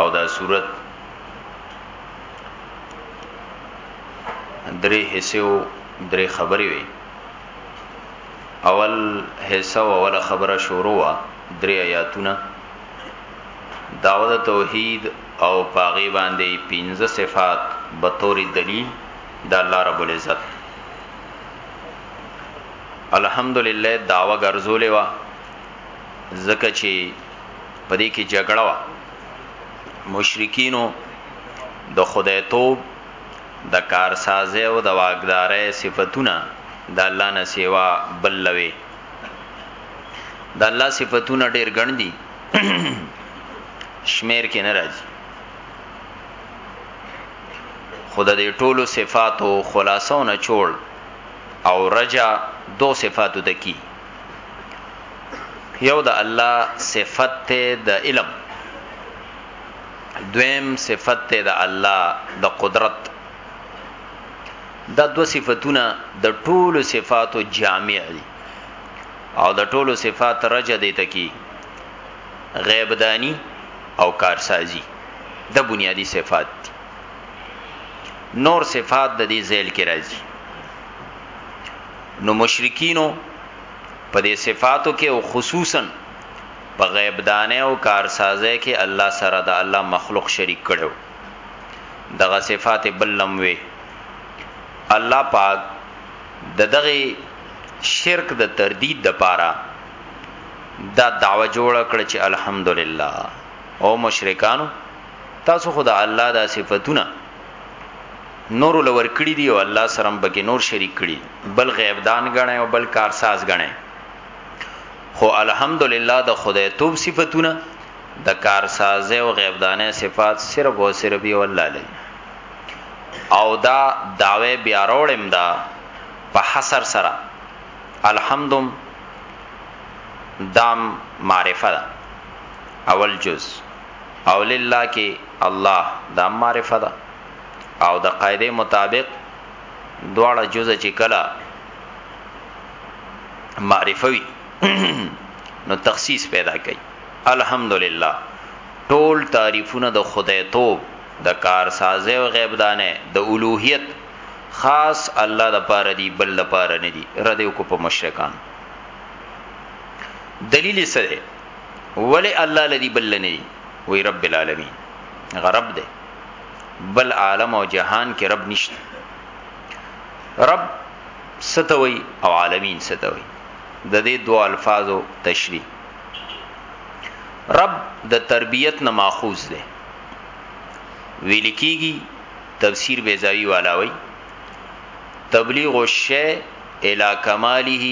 او دا صورت درې حصے او درې خبرې وي اول حصہ او اول خبره شروع وا درې آیاتونه داوود توحید او پاغي باندې پنځه صفات به تور دلیل د الله رب العزت الحمدلله داوا ګرځولې وا زکه چې په دې کې جګړه وا مشرکینو د خدای توب د کارسازه او د واګدارې صفاتونه د الله نه سیوا بلوي د الله صفاتونه ډېر ګڼ دي شمیر کې نه راځي خدای دې ټولو صفاتو خلاصونه چول او رجا دو صفاتو دکی یو د الله صفت ته د علم دویم صفت ته د الله د قدرت دا دو صفاتونه د ټولو صفاتو جامع دي او د ټولو صفات رجه دي تکي غیب دانی او کارسازی د بنیادی صفات دي نور صفات د دې ذیل کې راځي نو مشرکینو په دې صفاتو کې او خصوصا په غیب دانه او کارسازه کې الله سره د الله مخلوق شریک کړو دغه صفات بلم وی الله پاک د دغه شرک د تردید د پاره دا دعوه جوړ کړ چې الحمدلله او مشرکانو تاسو خدا الله دا صفاتونه نورو له ورکړي دي او الله سره هم پکې نور شریک کړي بل غیب دان غنه او بل کارساز غنه خو الحمدلله د خدای توب صفاتونه د کارساز او غیب دانه صفات صرف او صرف یو الله لري او دا داوی بیا وروړم دا په حسر سره الحمدم دام معرفه دا اول جز او لله کې الله دا هم معرفه ده او د قاعده مطابق دواړه جزء چې کلا معرفوي نو تخصیص پیدا کوي الحمدلله ټول تعریفونه د خدای توب د کارسازه او غیب دانه د دا اولوہیت خاص الله د پاره دی بل د پاره نه دی رده کو په مشرکان دلیل سره ولی الله لدی بل نه دی وی رب العالمین غرب دی بل عالم او جهان کې رب نشته رب ستوي او عالمین ستوي د دې دوه الفاظو تشریح رب د تربیت نه ماخوذ دی ویل کیږي تفسیر بیزاوی والاوی تبلیغ الشیء الی کماله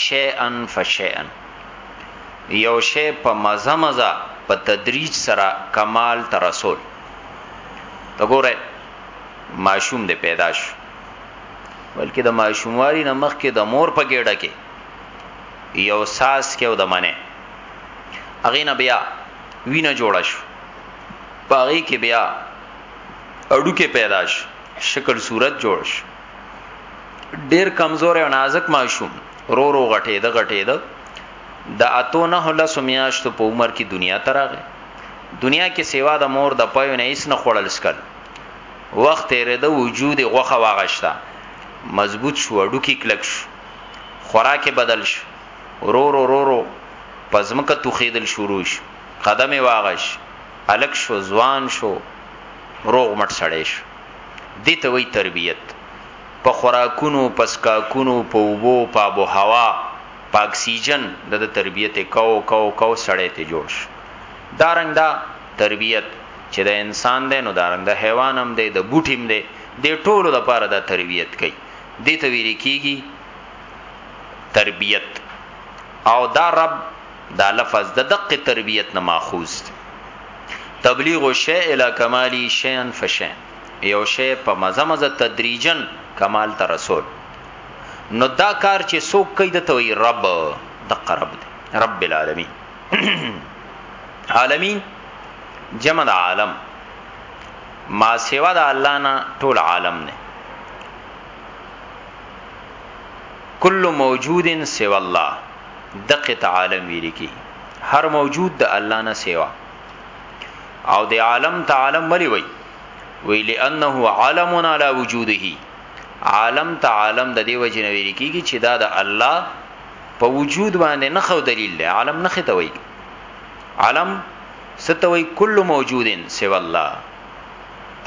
شیئا فشیئا یو شی په مزه مزه په تدریج سره کمال ته رسول ته ګوره ماشوم دې پیدا شو بلکې د ماشوموالي نه مخکې د مور په ګډه کې یو ساس کې او د منه اغه نه بیا وینه جوړه شو پاغي کې بیا اډو کې پیدا شو شکل صورت جوړ شو ډیر کمزور او نازک ماشوم رو رو غټې د غټې د د اتو نه له سمیاشتو په عمر کې دنیا تراغه دنیا کې سیوا د مور د پيو نه هیڅ نه خړل سکل وخت یې د وجود غوخه واغښتا مضبوط شو اډو کې کلک شو خوراکه بدل شو رو رو رو رو پزمکه توخیدل شروع شو قدم واغش الک شو ځوان شو روغ مټ سړې شو دي ته وی تربیت په خوراکونو، په څښاکونو، په اوبو، په آب و هوا، په اکسیجن د ده تربیت کاوه، کاوه، کاوه، سړی ترې جوړ شو. دا رنګ دا تربیت چې د انسان دی نو دا رنګ د حیوان هم دی، د بوټي هم دی، دې ټولو لپاره دا تربیت کوي. دې ته ویل کېږي تربیت او دا رب دا لفظ د دقې تربیت نه ماخوذ دی. تبلیغ الشیء الی کماله شیئا فشیئا. یو شی په مزه مزه تدریجن کمال ته رسول نو دا کار چې څوک کوي د توي رب د قرب دی رب العالمین عالمین جمع د عالم ما سیوا د الله نه ټول عالم نه کل موجود سوا الله دقه عالم ویری کی هر موجود د الله نه سیوا او د عالم تعالم ولی وی وی لانه عالم علی وجوده عالم تعالم د دې وجه نه ویل کیږي چې دا د الله په وجود باندې نه خو دلیل دی عالم نه ختوي عالم ستوي کل موجود سوا الله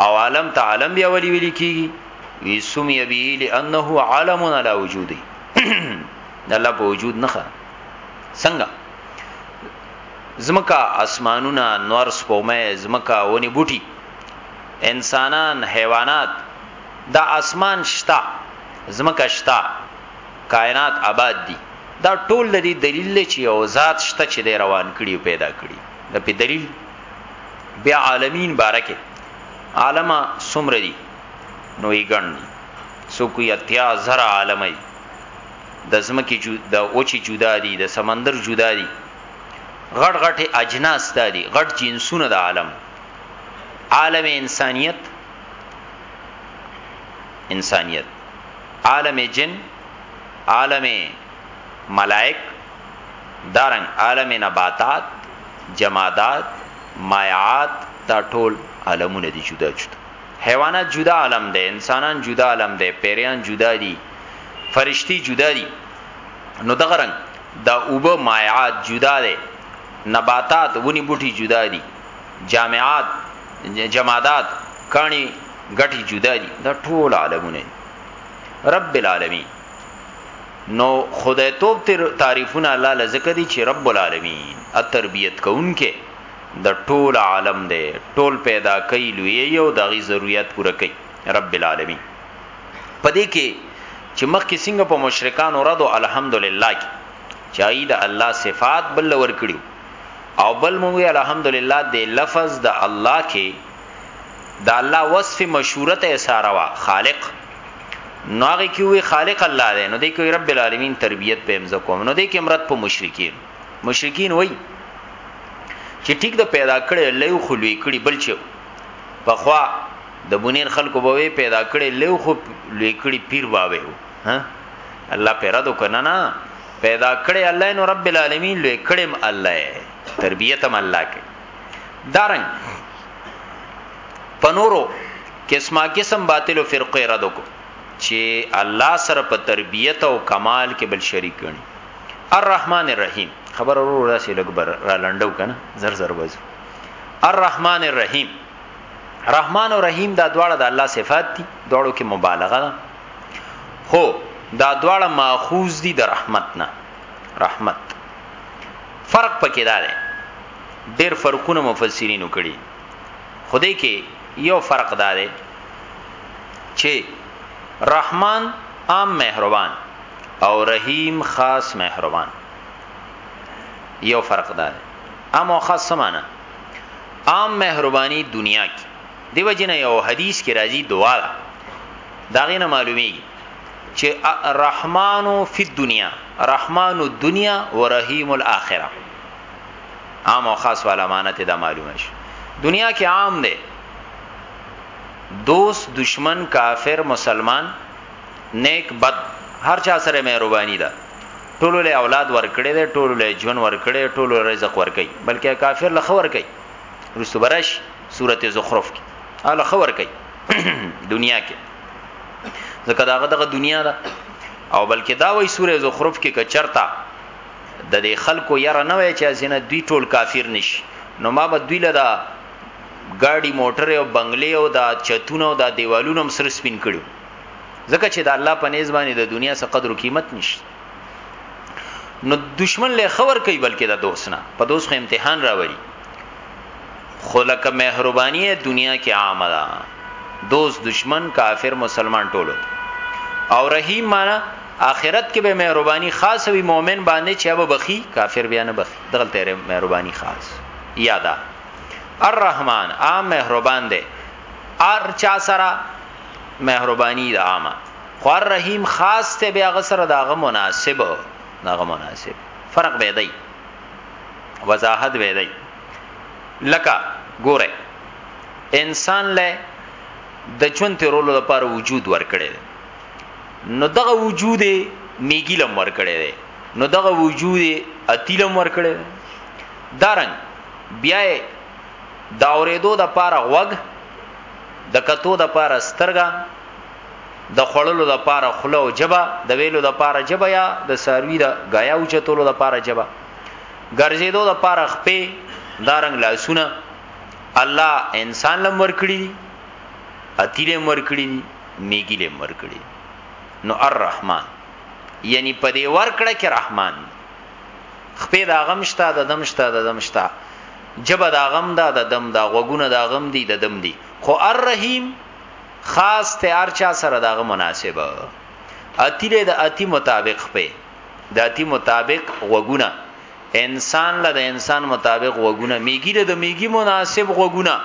او عالم تعالم بیا ولی ویل کیږي وی سمی به لانه عالم علی وجوده الله په وجود نه څنګه ځمکه، اسمانونه، نور، سپومئ، ځمکه، ونې، بوټي، انسانان، حیوانات، دا اسمان شته، ځمکه شته، کاینات اباد دي، دا ټول د دې دلیل دی چې یو ذات شته چې دی روان کړي او پیدا کړي، د پې دلیل بیا عالمین باره کې عالمه څومره دي نو یې ګڼ دي، څوک وایي اتیا زره عالمه دي. د ځمکې جو د اوچې جدا دي د سمندر جدا دي غټ غټ اجناس دي غټ جنسونه د عالم عالم انسانیت انسانیت عالم جن عالم ملائک دارنګ عالم نباتات جمادات مایعات دا ټول عالمونه دي جدا جدا حیوانات جدا عالم دی انسانان جدا عالم دی پیریان جدا دي فرشتي جدا دي نو دغه رنګ دا اوبه مایعات جدا دي نباتات ونی بوټي جدا دي جامعات جمادات کانی غټي جدا دي دا ټول عالمونه رب العالمین نو خدای توپ تعریفونه الله لزکه دي چې رب العالمین اتربیت کوونکې د ټول عالم دی ټول پیدا کوي لویی او د هغوی ضروریات پوره کوي رب العالمین په دې کې چې مخکې څنګه په مشرکانو ردو الحمدلله کې چې هغوی د الله صفات بل لور کړي او بل موږ الحمدلله د لفظ د الله کې د الله وصف مشهوره ته اشاره وا خالق نو هغه کې وی خالق الله دی نو دې کې رب العالمین تربیت په امزه کوم نو دې کې مراد په مشرکین مشرکین وای چې ټیک د پیدا کړي الله یو خلوی کړي بل چې په خوا د بنیر خلکو به پیدا کړي له خو لوی کړي پیر باوي ها الله پیرا دو کنه نه پیدا کړي الله نو رب العالمین لوی کړم الله تربیته م الله کې دارنګ پنورو قسمه قسم باطل او فرقه را دکو چې الله سره په تربیته او کمال کې بل شریک غني الرحمن الرحیم خبر ورو راسي لګ بر را لندو کنه زر زر وځو الرحمن الرحیم رحمان او رحیم دا دواړه د الله صفات دي دواړو کې مبالغه ده هو دا دواړه ماخوذ دي د رحمت نه رحمت فرق پکې دا دی ډېر فرقونه مفسرینو کړي خدای کې یو فرق دا دی چې رحمان عام مهربان او رحیم خاص مهربان یو فرق ده عام او خاص سمانه عام مهربانی دنیا کې دیو جن یو حدیث کې راځي دعا ده داغه نه معلومی چې رحمانو فی الدنیا رحمان الدنیا و رحیم الاخره عام او خاص والا معنی ته دا معلومه شي دنیا کې عام ده دوست دشمن کافر مسلمان نیک بد هر چا سره مهرباني ده ټولو له اولاد ورکړي ده ټولو له جون ورکړي ټولو رزق ورکړي بلکې کافر له خور کوي رسو برش سورته زخرف کې ال خور کوي دنیا کې ځکه داغه دغه دنیا ده او بلکې دا وای سورې زخرف کې کچرتا د دې خلکو یاره نه وای چې ازینه دوی ټول کافر نشي نو ما به دوی لدا گاډي موټر او بنگلې او دا چتونه او دا دیوالونه هم سر سپین کړو ځکه چې د الله په نيز باندې د دنیا څخه قدر او قیمت نشته نو دشمن له خبر کوي بلکې د دوست نه په دوست خو امتحان راوړي خلک مهرباني دنیا کې عامه ده دوست دشمن کافر مسلمان ټولو او رحیم معنا آخرت کې به مهرباني خاص وي مؤمن باندې چې ابو بخي کافر بیا نه بخي دغه تیرې مهرباني خاص یادا الرحمن عام مهربان دی ار چا سره مهرباني د عامه خو رحیم خاص ته بیا غسر داغه مناسب داغه مناسب فرق به دی وضاحت به دی لکه ګوره انسان له د چون تیرولو لپاره وجود ورکړي نو دغه وجود میګی لم ورکړي دی نو دغه وجود اتیلم ورکړي دارنګ بیا د اورېدو د پاره غوږ د کتو د پاره سترګه د خړلو د پاره خله او جبا د ویلو د پاره جبا یا د ساروی د غایا او چتولو د پاره جبا ګرځېدو د پاره خپې دارنګ لاسونه الله انسان لم ورکړي دي اتیله ورکړي دي میګی لم ورکړي نو الرحمن یعنی په دې ورکړه کې رحمان خپې دا غمشتا د دمشتا د دمشتا ژبه د هغه هم ده د ده هم ده، غوږونه د هغه هم دي د ده هم دي، خو الرحیم خاص ته هر چا سره د هغه مناسب اتی دی، د اتی مطابق خپې، د اتی مطابق غوږونه، انسان له د انسان مطابق غوږونه، میږي له د میږي مناسب غوږونه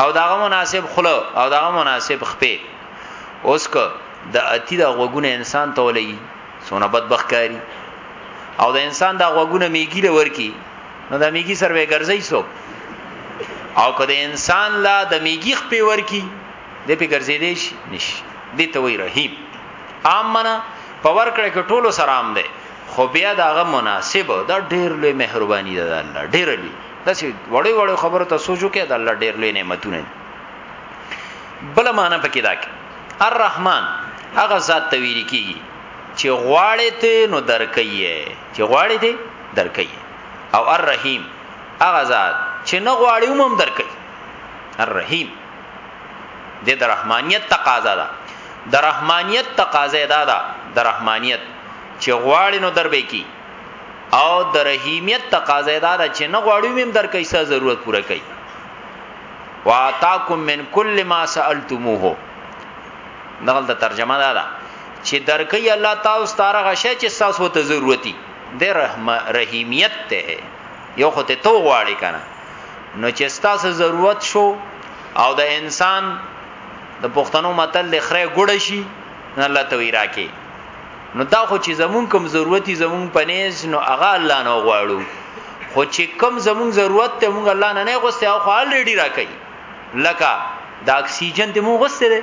او د هغه مناسب خوله او د هغه مناسب خپې اوس که د اتی د غوګونه انسان ته ولګي سونه بدبختکاری او د انسان د غوګونه میګی لور کی نو د میګي سر به ګرځي سو او که د انسان لا د میګي خپې ورکی د په ګرځې دی شي نش دي ته وی رحیم عام منا په ورکړه کې ټولو سره عام دی خو بیا داغه مناسب دا ډیر لوی مهرباني ده الله ډیر لوی دا چې وړي وړي خبره ته سوچو کې دا الله ډیر لوی نعمتونه بل معنا پکې دا کې الرحمن هغه ذات تویل کیږي چې غواړې ته نو درکې چې غواړي دې درکې او الرحیم هغه ذات چې نه غواړي هم درکې الرحیم د رحمانیت تقاضا ده د رحمانیت تقاضا ده دا د رحمانیت چې غواړي نو دربې کی او د رحیمیت تقاضا ده چې نه غواړي هم درکې سه ضرورت پوره کوي واتاکم من کل ما سالتموه نغل د ترجمه دا ده چې درکې الله تاسو ستاره غشه چې تاسو ته ضرورتي د رحم رحیمیت ته یو خو ته تو غواړي کنه نو چې تاسو ضرورت شو او د انسان د پښتنو متل لخره ګړ شي الله ته وی راکې نو دا خو چې زمون کوم ضرورتي زمون پنيز نو هغه الله نه غواړو خو چې کوم زمون ضرورت ته مونږ الله نه نه غوسته او خو الریډي راکې لکه د اکسیجن ته مونږ غوسته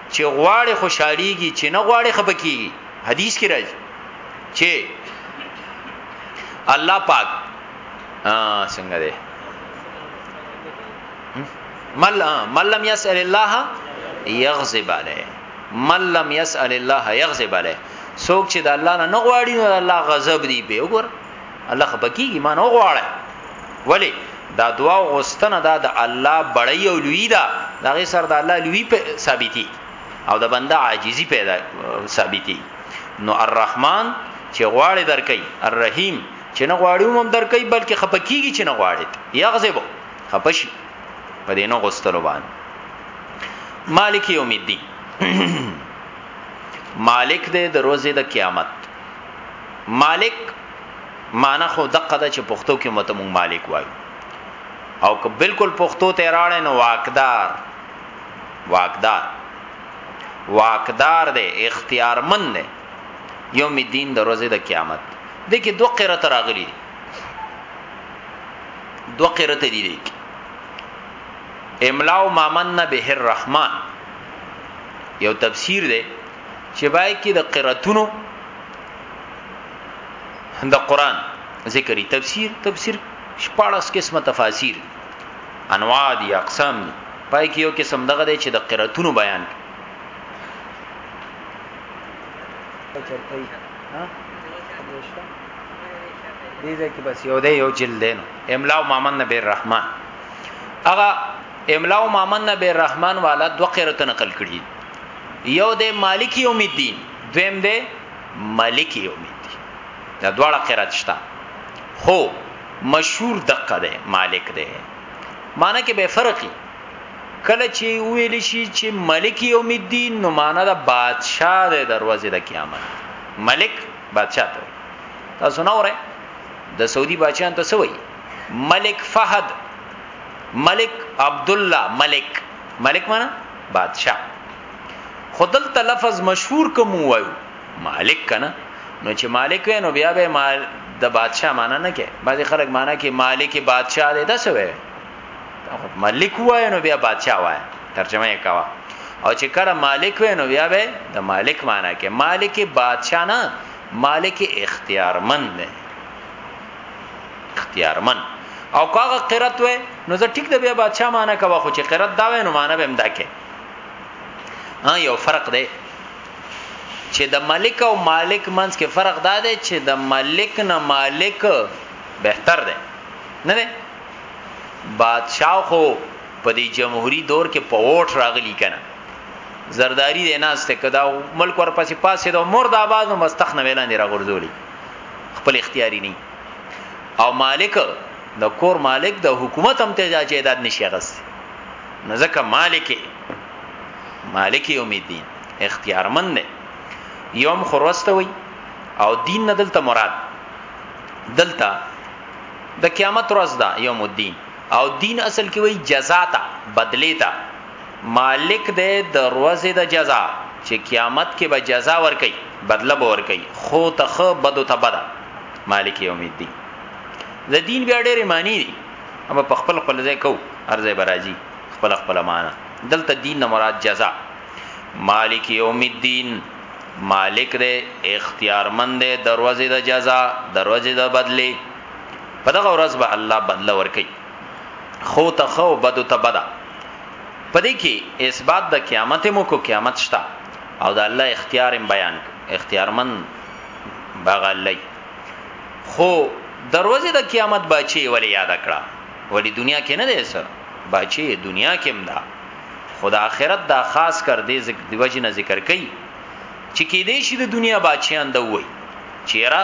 چې غواړي خوشحاليږي چې نه غواړي خپکیږي حدیث کې راځي چې الله پاک څنګه دی مل من لم يسأل الله يغضب عليه من لم يسأل الله يغضب عليه څوک چې د الله نه غواړي نو الله غضب دی به وګور الله خبکیږي ما نه غواړي ولی دا دعا او غوستنه دا د الله بړی او لوی دا دغه سر د الله لوی په ثابتي او د بنده عاجزي پیدا ثابتي نو الرحمن چې غواړي درکې الرحیم چې نه غواړي هم درکې بلکې خپکیږي چې نه غواړي یغزب خپشي په دې نو غوستلو باندې مالک یوم الدین مالک دې د ورځې د قیامت مالک معنی خو دقه ده چې پښتو کې مت مونږ مالک وایو او که بالکل پښتو ته راړې نو واقدار واقدار واقدار دی اختیارمن دی یوم الدین د ورځې د قیامت د کې دوه قرات راغلي دي دوه قرات دي دي املاو مامن به الرحمن یو تفسیر دی چې بای کې د قراتونو د قران ذکرې تفسیر تفسیر شپارس قسمه تفاسیر انواع دي اقسام دي پای کې یو قسم دغه دی چې د قراتونو بیان دې ځکه بس یو دی یو جلد دی نو املا او مامن نبی الرحمن هغه املا او مامن نبی الرحمن والا دوه قرات نقل کړي یو د مالک یوم الدین دویم د مالک یوم الدین دا دواړه قرات شته خو مشهور دقه ده مالک ده معنی کې به فرقي کله چې ویل شي چې ملک یوم الدین نو معنا دا بادشاہ د دروازې د قیامت ملک بادشاہ ته تاسو نه وره د سعودي بادشاہ ته سوي ملک فهد ملک عبد الله ملک ملک معنا بادشاہ خدل ته لفظ مشهور کوم وایو مالک کنه نو چې مالک وې نو بیا به مال د بادشاہ معنا نه کې بعضی خلک معنا کې مالک بادشاہ دې داسې وې مالک وای نو بیا بادشاہ وای ترجمه یې کاوه او چې کله مالک وې نو بیا به د مالک معنا کې مالک بادشاہ نه مالک اختیارمند دی اختیارمن او کاغه قرت وې نو زه ټیک د بیا بادشاہ معنی کوا خو چې قرت دا وې نو معنی به امدا کې ها یو فرق دی چې د ملک او مالک منځ کې فرق دا دی چې د ملک نه مالک بهتر دی نه نه بادشاہ خو په دې جمهوریت دور کې په ووټ راغلی کنه زرداری دی ناس ته کدا ملک ورپسې پاسې د مرد آباد نو مستخنه ویلان دی راغورځولي خپل اختیاري نه او مالک د کور مالک د حکومت هم ته جایداد نشي غست نه ځکه مالک مالک یوم الدین اختیارمن نه یوم خروسته وي او دین نه دلته مراد دلته د قیامت ورځ ده یوم الدین او دین اصل کې وي جزاء ته بدلی ته مالک دی د روځې د جزا چې قیامت کې به جزا ور کوي بدله به ور کوي خو ته خو بدو ته بده مالک یوم الدین د دین بیا ډېرې معنی دي اما په خپل خپل ځای کو ارزه برازي خپل خپل معنا دلته دین نه مراد جزاء مالک یوم الدین مالک دې اختیارمند دې دروازه د جزاء دروازه د بدله په دغه ورځ به الله بدله ورکړي خو ته خو بدو ته بدا پدې کې اثبات د قیامت مو کو قیامت شتا او د الله اختیار بیان اختیارمن باغ الله خو دروازه د قیامت بچي ولې یاد کړه ولې دنیا کې نه دی سر بچي دنیا کې هم دا خدا آخرت دا خاص کر دې ذکر دی وجه نه ذکر کړي چې کې دې شي د دنیا بچیان دا وای چیرې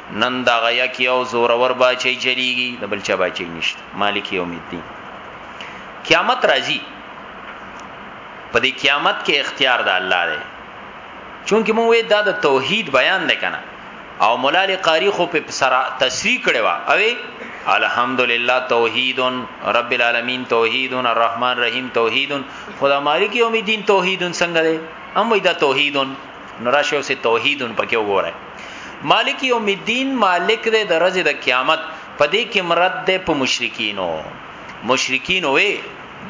نن دا غیا کې او زورور باچې چلیږي د بل چا باچې نشته مالک یوم الدین قیامت راځي په دې قیامت کې اختیار د الله دی چونکه مونږ دا د توحید بیان نه کنه او مولا علی قاری خو په سره تصریح کړي وا او الحمدلله توحید رب العالمین توحید الرحمن الرحیم توحید خدا مالک یوم الدین توحید څنګه دی هم دا توحید نو راشو سي توحیدن پکې وګوره مالک یوم الدین مالک دې درجه د قیامت پدې کې مرد دې په مشرکینو مشرکین وې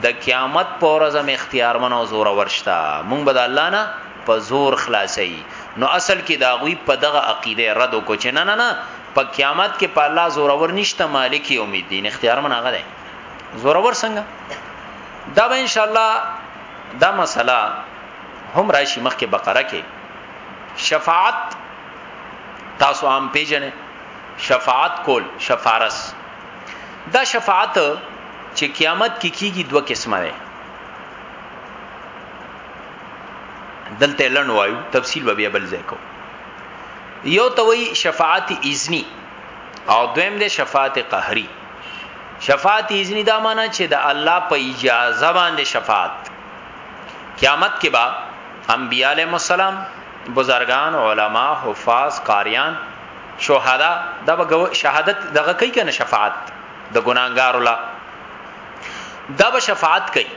د قیامت په ورځ هم اختیار منو زور ورشتا مونږ به د الله نه په زور خلاصي نو اصل کې دا غوي په دغه عقیده رد کو چې نه نه نه په قیامت کې په الله زور ور نشته مالک یوم الدین اختیار من هغه ده زور ور څنګه دا به ان شاء الله دا مسله هم راشي مخکې بقره کې شفاعت تاسو عام پیژنې شفاعت کول شفارس دا شفاعت چې قیامت کې کی کیږي دوه قسمه ده دلته لن وایو تفصیل به بیا بل ځای کو یو توي شفاعت اذنی او دویم ده شفاعت قهری شفاعت اذنی دا معنی چې د الله په اجازه باندې شفاعت قیامت کې با انبیاء علیهم السلام بزرگان علما حفاظ قاریان شهدا دا به شهادت دغه کوي کنه شفاعت د ګناګار الله دا به شفاعت کوي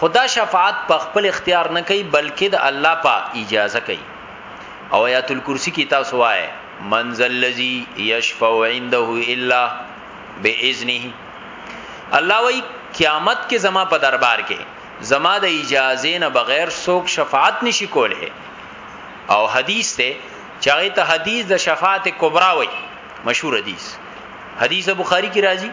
خدا شفاعت په خپل اختیار نه کوي بلکې د الله په اجازه کوي او آیات الکرسی کی تاسو وایي منزل الذی یشفع عنده الا باذنه الله وی قیامت کې زما په دربار کې زما د اجازه نه بغیر څوک شفاعت نشي کوله او حدیث ته چاغه ته حدیث د شفاعت کبرا وی مشهور حدیث حدیث بخاری کې راځي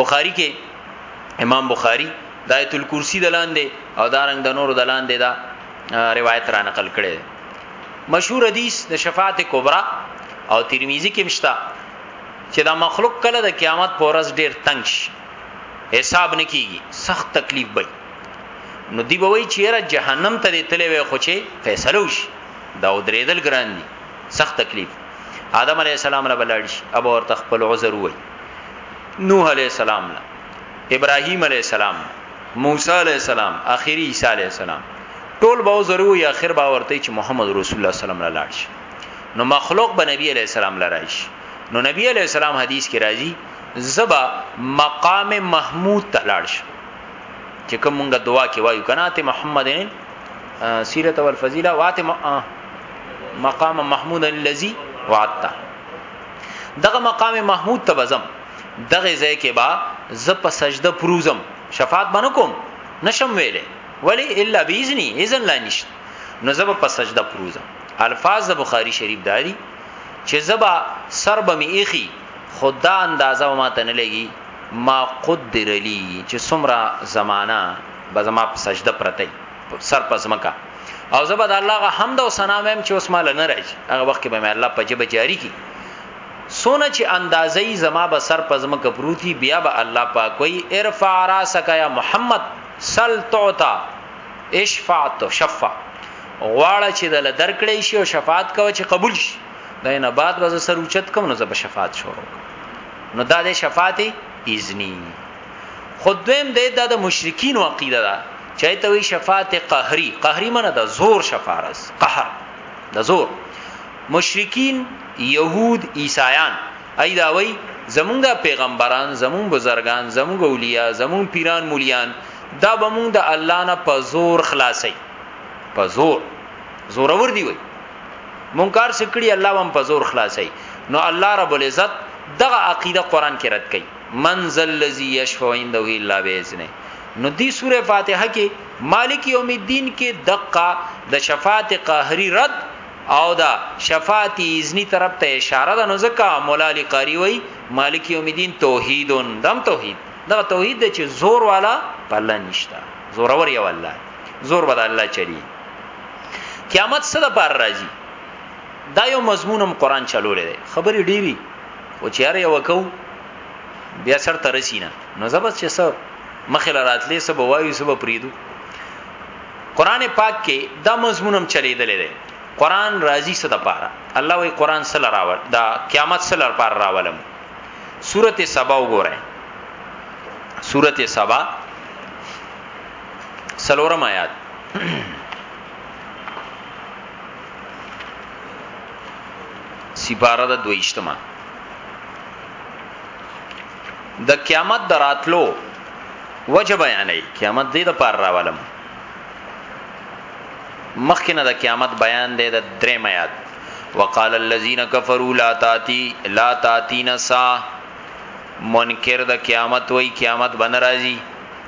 بخاری کې امام بخاری د آیت الکرسی د لاندې او دارنګ د نورو د لاندې دا روایت را نقل کړي مشهور حدیث د شفاعت کبرا او ترمذی کې مشتا چې دا مخلوق کله د قیامت پورز ډیر تنگ شي حساب نکیږي سخت تکلیف بي نو دی به وی چیرې جهنم ته دې تلې وي خو چې فیصله وشي دا ودریدل ګران دي سخت تکلیف آدم علی السلام له بلړ شي ابو ورته خپل عذر وای نوح علی السلام له ابراهیم علی السلام موسی علی السلام اخیری عیسی علی السلام ټول به ضروري اخر به ورته چې محمد رسول الله صلی الله علیه وسلم لاړ شي نو مخلوق به نبی علیہ السلام لرایش نو نبی علیہ السلام حدیث کې راځي زبا مقام محمود تلاړ شو چې کوم مونږه دعا کې وایو کنه ته محمد سیرت او الفضیله واته مقام محمود الذی وعدته دغه مقام محمود ته بزم دغه ځای کې با ز په سجده پروزم شفاعت باندې کوم نشم ویلې ولی الا باذنی اذن لا نشته نو زب په سجده پروزم الفاظ د بخاری شریف داری چې زبا سر به می ایخي خدا اندازه ما ته نه لګي ما قدر لی چې سمرا زمانہ به زما په سجده پرته سر پزمکا او زبا د الله غ حمد او ثنا مم چې اوس مال نه راځي هغه وخت به مې الله په جبه جاری کی سونه چې اندازې زما به سر پزما کپروتی بیا به الله پاک وی ارفع راسک یا محمد سل تعطا اشفع تشفع غواړه چې دل درکړې شي او شفاعت کوي چې قبول شي دا نه بعد وز سر اوچت کوم نو زب شفاعت شروع نو دا د شفاعت اذنی خودویم د د مشرکین او عقیده دا چای ته وی شفاعت قهری قهری منه د زور شفارس قهر د زور مشرکین یهود عیسایان ایدا وی زمونږ پیغمبران زمون بزرگان زمون اولیاء زمون پیران مولیان دا بمون د الله نه په زور خلاصي په زور زورور دی وای منکر سکړي الله هم په زور خلاصي نو الله رب العزت دغه عقیده قران کې رد کړي منزل الذي يشفع عنده الا باذنه نو دی سوره فاتحه کې مالک یوم الدین کې دقه د شفاعت قهری رد او دا شفاعت اذنی طرف ته اشاره ده نو ځکه مولا علی قاری وای مالک یوم الدین توحیدون دم توحید دا توحید چې زور والا پله نشتا زورور یو الله زور به د الله چلی قیامت څه د پار راځي دا یو مضمونم قران چلولې ده خبرې ډېری او چیرې یو کو بیا سر ترسینه نو زبس چې سب مخله راتلې سب وایو سب پریدو قران پاک کې دا مضمونم چلیدلې ده قران راضی څه د پاره الله وی قران سره راول دا قیامت سره پر راولم سورته سبا وګوره سورته سبا سلورم آیات سپاره د دویشتمه د قیامت دراتلو وجه بیانې قیامت دې د پار راولم مخکنه د قیامت بیان دی د درې میات وقال الذين كفروا لا تاتي لا تاتينا سا منکر د قیامت وای قیامت بن راځي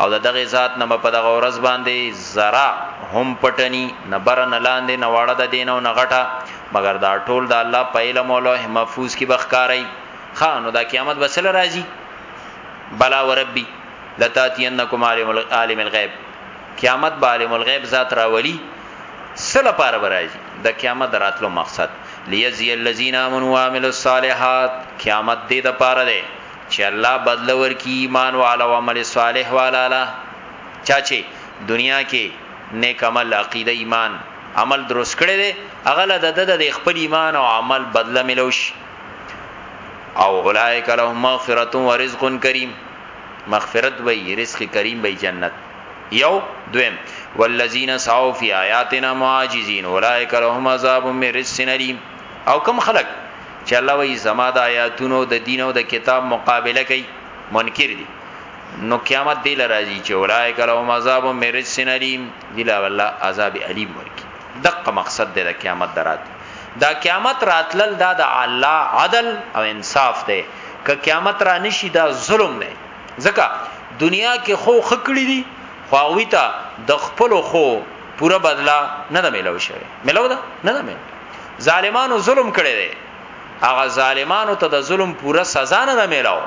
او د دغه ذات نه په دغه ورځ باندې زرا هم پټنی نه بر نه لاندې نه واړه د دین او نه غټه مګر دا ټول د الله په علم او لوح محفوظ کې بخکاری خانو دا قیامت بسل راځي بلا وربي لتاتینکم عالم الغیب قیامت به عالم الغیب ذات راولي سله پار برایي د قیامت دراتلو مقصد لیزی الذین آمنوا وعملوا الصالحات قیامت دې د پاره ده چی الله بدله ورکی ایمان والا او عمل صالح والا له چا چی دنیا کی نیک عمل عقیده ایمان عمل درست کړی دی هغه له د د خپل ایمان او عمل بدله ملو شي او اولائک لهم مغفرة و رزق کریم مغفرت وی رزق کریم وی جنت یو دویم والذین سعوا فی آیاتنا معاجزین اولئک لهم عذاب من رجس الیم او کم خلق چې الله وایي زما د آیاتونو د دین او د کتاب مقابله کوي منکر دي نو قیامت دی لراځي چې اولایک لهم عذاب من رجس الیم دی لا الله عذاب الیم ورکی دغه مقصد دی د قیامت درات دا قیامت راتلل دا د الله عدل او انصاف دی که قیامت را نشي دا ظلم دی ځکه دنیا کې خو خکړی دي خو هغه ته د خپل خو پوره بدلا نه ده ملو شوی ملو ده نه ده ملو ظالمانو ظلم کړی دی هغه ظالمانو ته د ظلم پوره سزا نه نه میلاو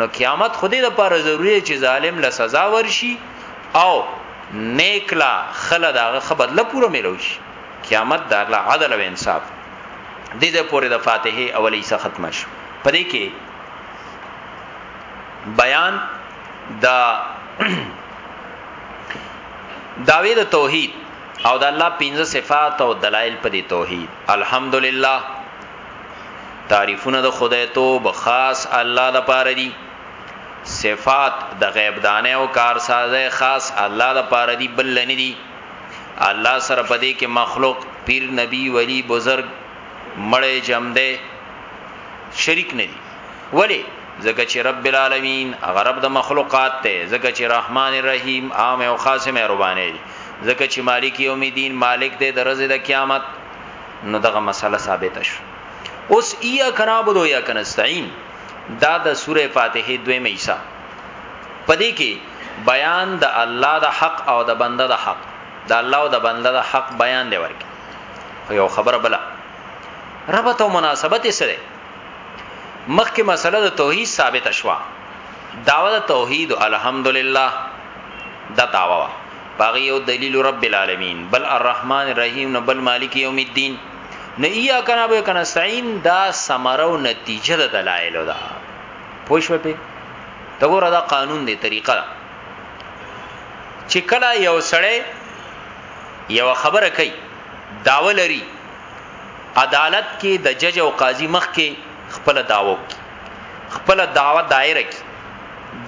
نو قیامت خودی د پاره ضروری چې ظالم له سزا ورشي او نیک لا خله دغه خبر له پوره میلاو شي قیامت د الله عدل او انصاف دې د پوره د فاتحه اولی څخه ختم شو پدې کې بیان د داوی د توحید او د الله پنځه صفات او دلایل په دې توحید الحمدلله تعریفونه د خدای توب خاص الله د پاره دي صفات د غیب دانه او کارسازه خاص الله د پاره دی بل نه دی الله سره پدې کې مخلوق پیر نبی ولی بزرگ مړې جمده شریک نه دی ولی زکه چې رب العالمین غرب د مخلوقات ته زکه چې رحمان الرحیم عام او خاص مهربانه دی ځکه چې مالک یوم الدین مالک دی د ورځې د قیامت نو دغه مسله ثابته شو اوس ایا کنابود یا کنستعين دا د سوره فاتحه دوی مېسا پدې کې بیان د الله د حق او د بنده د حق د الله او د بنده د حق بیان دی ورکی خو یو خبره بلا ربط او مناسبت یې سره مخکې مسله د توحید ثابت شوه داوا د توحید الحمدلله دا دعوا وا باغی یو دلیل رب العالمین بل الرحمن الرحیم نو بل مالک یوم الدین نو یا کنا به کنا سعین دا ثمره او نتیجه د دلایل دا پوښ په پی دا ګور دا قانون دی طریقه دا چې کله یو سړی یو خبره کوي داولري عدالت کې د جج او قاضي مخ کې خپل داوو خپل دعوت دایره کی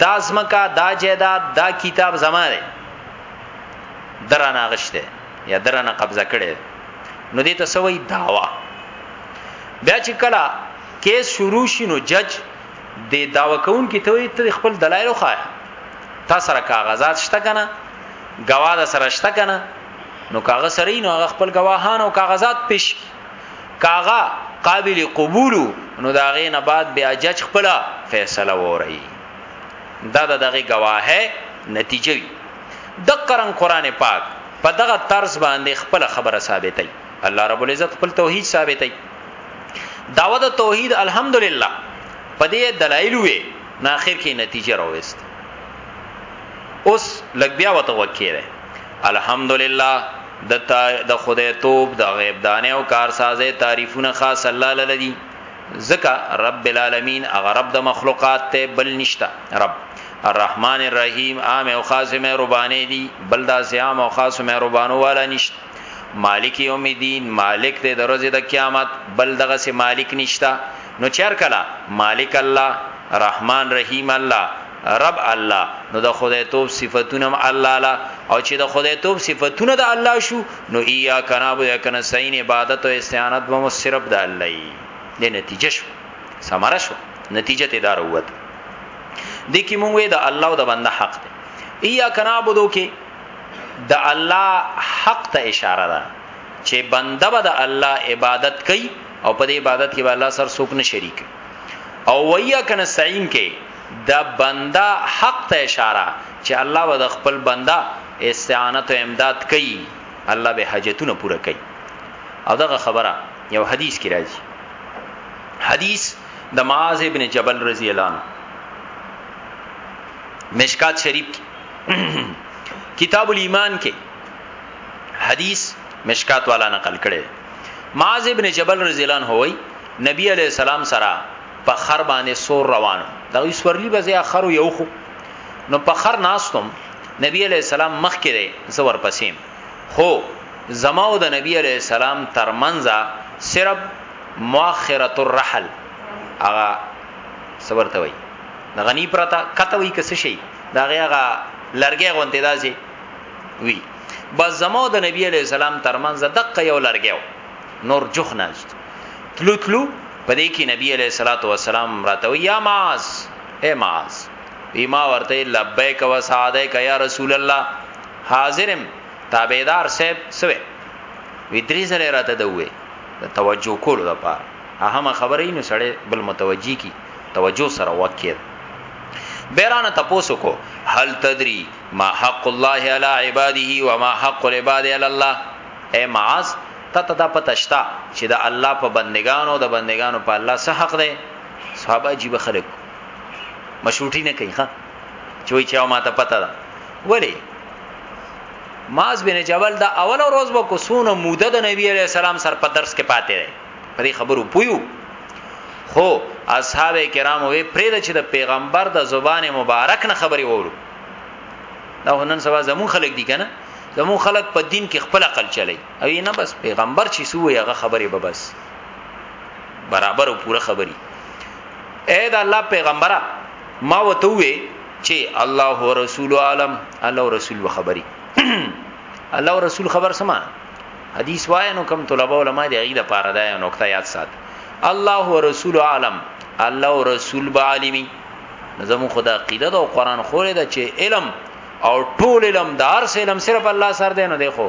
دا زمکا دا جیداد دا کتاب زما دی درانه غشته یا درانه قبضه کړي نو دې ته سوې داوا بیا چې کلا کیس شروع شي نو جج د داوا کون کې ته ته خپل دلایل خو تا سره کاغذات شته کنه گواه سره شته کنه نو کاغذ سره نو هغه خپل گواهان او کاغذات پیش کی کاغه قابل قبول نو دا غې نه بعد بیا جج خپل فیصله ووري دا د دغه گواهه نتیجه وي د قران قران پاک په دغه طرز باندې خپل خبره ثابتای الله رب العزت خپل توحید ثابتای داوود توحید الحمدلله په دې دلایل وې نه اخر کې نتیجه راوست اوس لګ بیا وته وکیره الحمدلله د تا د خدای توب د غیب دانه او کارسازه تعریفونه خاص الله لاله دي زکه رب العالمین اغه رب د مخلوقات ته بل نشتا رب الرحمن الرحیم عام او خاص مهربانه دي بل دا سیام او خاص مهربانو والا نشتا مالک یوم الدین مالک ته درځي د قیامت بل دغه سي مالک نشتا نو چر کلا مالک الله رحمان رحیم الله رب الله نو د خدای توب صفاتونه هم الله لا او چې د خدای توب صفاتونه د الله شو نو ایا کنا بو کنا سین عبادت او استعانت به صرف د الله ای د نتیجه شو سمره شو نتیجه ته دار ووت د کی مونږه د الله او د بنده حق دی ایا کنا بو دو کې د الله حق ته اشاره ده چې بنده به د الله عبادت کوي او په دې عبادت کې به الله سره څوک نه شریک او ویا کنا سین کې د بنده حق ته اشاره چې الله به د خپل بنده استعانت او امداد کوي الله به حاجتونه پوره کوي او دغه خبره یو حدیث کې راځي حدیث د معاذ ابن جبل رضی الله عنه مشکات شریف کې کتاب الایمان کې حدیث مشکات والا نقل کړي معاذ ابن جبل رضی الله عنه وای نبی علیہ السلام سره په خر باندې سور روانو دغه سورلی به زه خرو یو خو نو په خر ناستم نبی علی السلام مخ کې زور پسیم هو زماو د نبی علی السلام ترمنځه صرف مؤخره الرحل هغه صبرته وای د غنی پرتا کته وای کس شي دا هغه لرګي غونته داسي وی بس زمو د نبی علی السلام ترمنځ دقه یو لرګیو نور جخ ناشته تلو تلو پدې کې نبی علیہ الصلوۃ والسلام راته یا معاذ اے معاذ بیما ورته لبیک و سعدیک یا رسول الله حاضرم تابعدار صاحب سوې وی درې زله راته دوی توجه کول د پاره اهم خبرې نو سړی بل متوجی کی توجه سره وکړ بیرانه تاسو کو هل تدری ما حق الله علی عباده و ما حق العباد علی الله اے معاذ تا ته دا پته شته چې د الله په بندگانو د بندگانو په الله څه حق دی صحابه عجیب خلک مشروطی نه کوي ښا چوي چې ما ته پته ده ولی ماز بن جبل دا اول ورځ به کو سونه موده د نبی علی السلام سر په درس کې پاتې دی په دې خبرو پویو خو اصحاب کرام وی پرې چې د پیغمبر د زبان مبارک نه خبري وورو دا نن سبا زمون خلک دي کنه زمون خلک په دین کې خپل عقل چلی او نه بس پیغمبر چې سوې هغه خبره به بس برابر او پوره خبري اے دا الله پیغمبره ما وته وې چې الله او رسول عالم الله او رسول خبري الله او رسول خبر سما حدیث وای نو کم طلبه علما دی غیده پاره دا نقطه یاد سات الله او رسول عالم الله او رسول به عالمي زمو خدا عقیده دا قرآن خورې دا چې علم او ټول علم دار سه علم صرف الله سره دی نو دی خو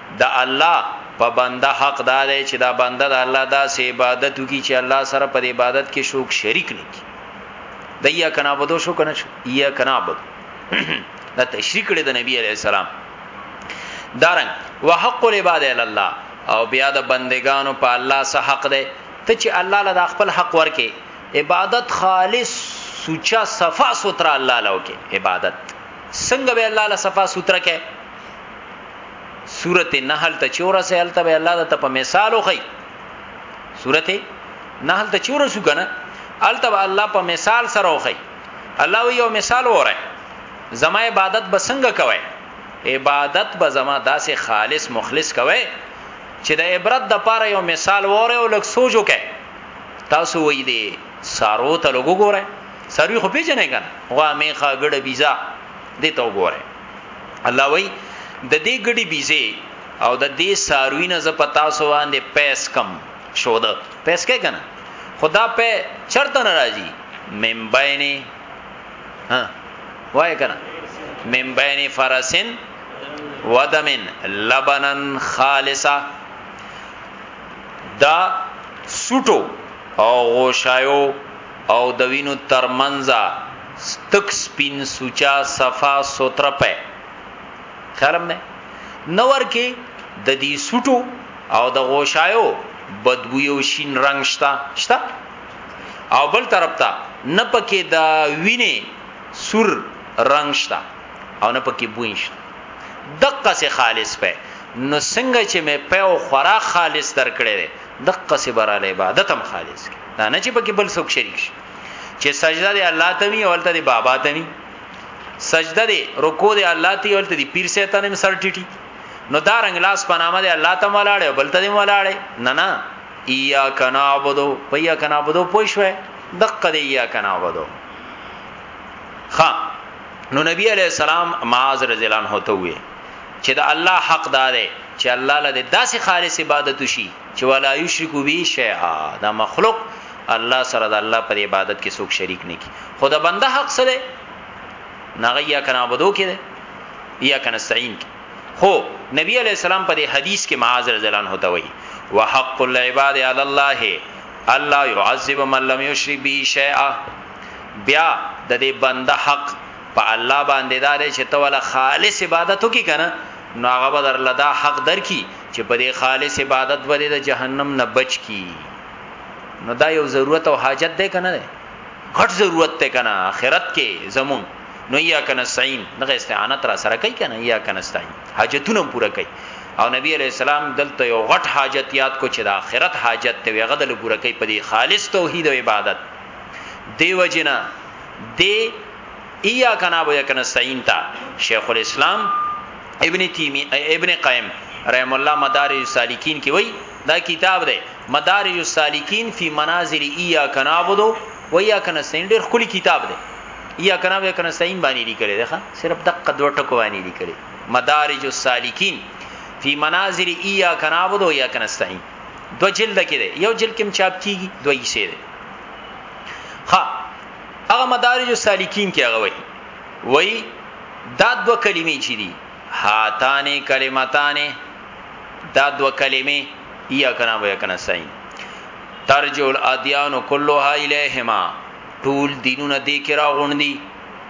د الله په بنده حق دا دی چې دا بنده د الله داسې عبادت وکړي چې الله سره په عبادت کې شوک شریک نه کی د یا کنا بدو شو کنه شو یا کنا بد دا تشریک کړي د نبی علی السلام دارنګ وحق العباد الی الله او بیا د بندگانو په الله سره حق دی ته چې الله لدا خپل حق ورکې عبادت خالص سوچا صفا سوترا الله لوکې عبادت څنګه به الله له صفا سوترا کې سورته نحل ته چور سه الته به الله ته په مثال وخی سورته نحل ته چور سو کنه الته به الله په مثال سره وخی الله یو مثال وره زما عبادت بسنګ کوي عبادت به زما داسې خالص مخلص کوي چې د عبرت د پاره یو مثال وره او لک سوچو کوي تاسو وې دي سارو ته لګو ګوره ساروی خو پیژنې کنه غوا میخه ګډه بيزا دې ته وګوره الله وای د دې ګډي بيزه او د دې ساروی نه ز پتا سو باندې پیس کم شو ده پیس کې کنه خدا په چرته ناراضي ممباینه ها وای کنه ممباینه فرسن ودمن لبنن خالصا دا سوټو او غوشایو او د وینو ترمنځه ستک سپین سوچا صفا سوتره پی کرم نه نور کی د دی سوټو او د غوشایو بدبوی او شین رنگ شتا شتا او بل طرف ته نه پکې د وینې سور رنگ شتا او نه پکې بوین شتا دقه سه خالص په نو څنګه چې مې په او خوراک خالص درکړې دقه سه براله عبادت هم خالص کی دا نه چې پکې بل څوک شریک شي چې سجده دی الله ته وی اولته دی بابا ته وی سجده دی رکوع دی الله ته اولته دی پیر سه ته نم سر ټیټی نو دا رنگ لاس پنامه دی الله ته ملاړې بلته دی ملاړې نه نه ایا کنا عبدو پیا کنا عبدو پوښوي دقه دی ایا کنا عبدو خا نو نبی علیہ السلام معاذ رضی الله عنه ته وی چې دا الله حق دار چې الله لده داسې خالص عبادت شي چې ولا یشرک به شیئا دا مخلوق الله سره د الله پر عبادت کې څوک شریک نه کی خو د بنده حق سره نغه یا کنا بدو کې یا کنا استعين کې هو نبی علی السلام په دې حدیث کې معاذ رضی الله عنه ته وایي وحق العباد علی الله الله يعذب من لم يشرك به شيئا بیا د دې بنده حق په الله باندې دار چې ته ولا خالص عبادتو کې کنه نو هغه بدر لدا حق در کی چې په دې خالص عبادت ولې د جهنم نه بچ کی نو دا یو ضرورت او حاجت دی کنه دی غټ ضرورت ته کنه اخرت کې زمون نو یا کنه سعین دغه استعانت را سره کوي کنه یا کنه استعین حاجتونه پوره کوي او نبی علیہ السلام دلته یو غټ حاجت یاد کو چې د آخرت حاجت ته ویغه د پوره کوي په دې خالص توحید او عبادت دیو جنا دی ایا کنا بو یکن سین تا شیخ الاسلام ابن تیمی ابن قیم رحم الله مدارج السالکین کی وای دا کتاب دی مدارج السالکین فی منازل ایا کنا بو و ایا کنا سین ډیر خولي کتاب دی ایا کنا بو یکن سین باندې لیکل دی ښا صرف دقه دوه ټکو باندې لیکل مدارج السالکین فی منازل ایا کنا بو و ایا کنا سین دو جلد کې دی یو جلد کې چاپ کیږي دوی سي دی ها هغه مدارج السالکین کې هغه وایي وایي دا دوه کلمې چې دي هاتانه کلمتانه دا دوه کلمې یا کنا ویا کنا ساين ترجو الادیان كلها الیهما ټول دینونه دې کې را غونډي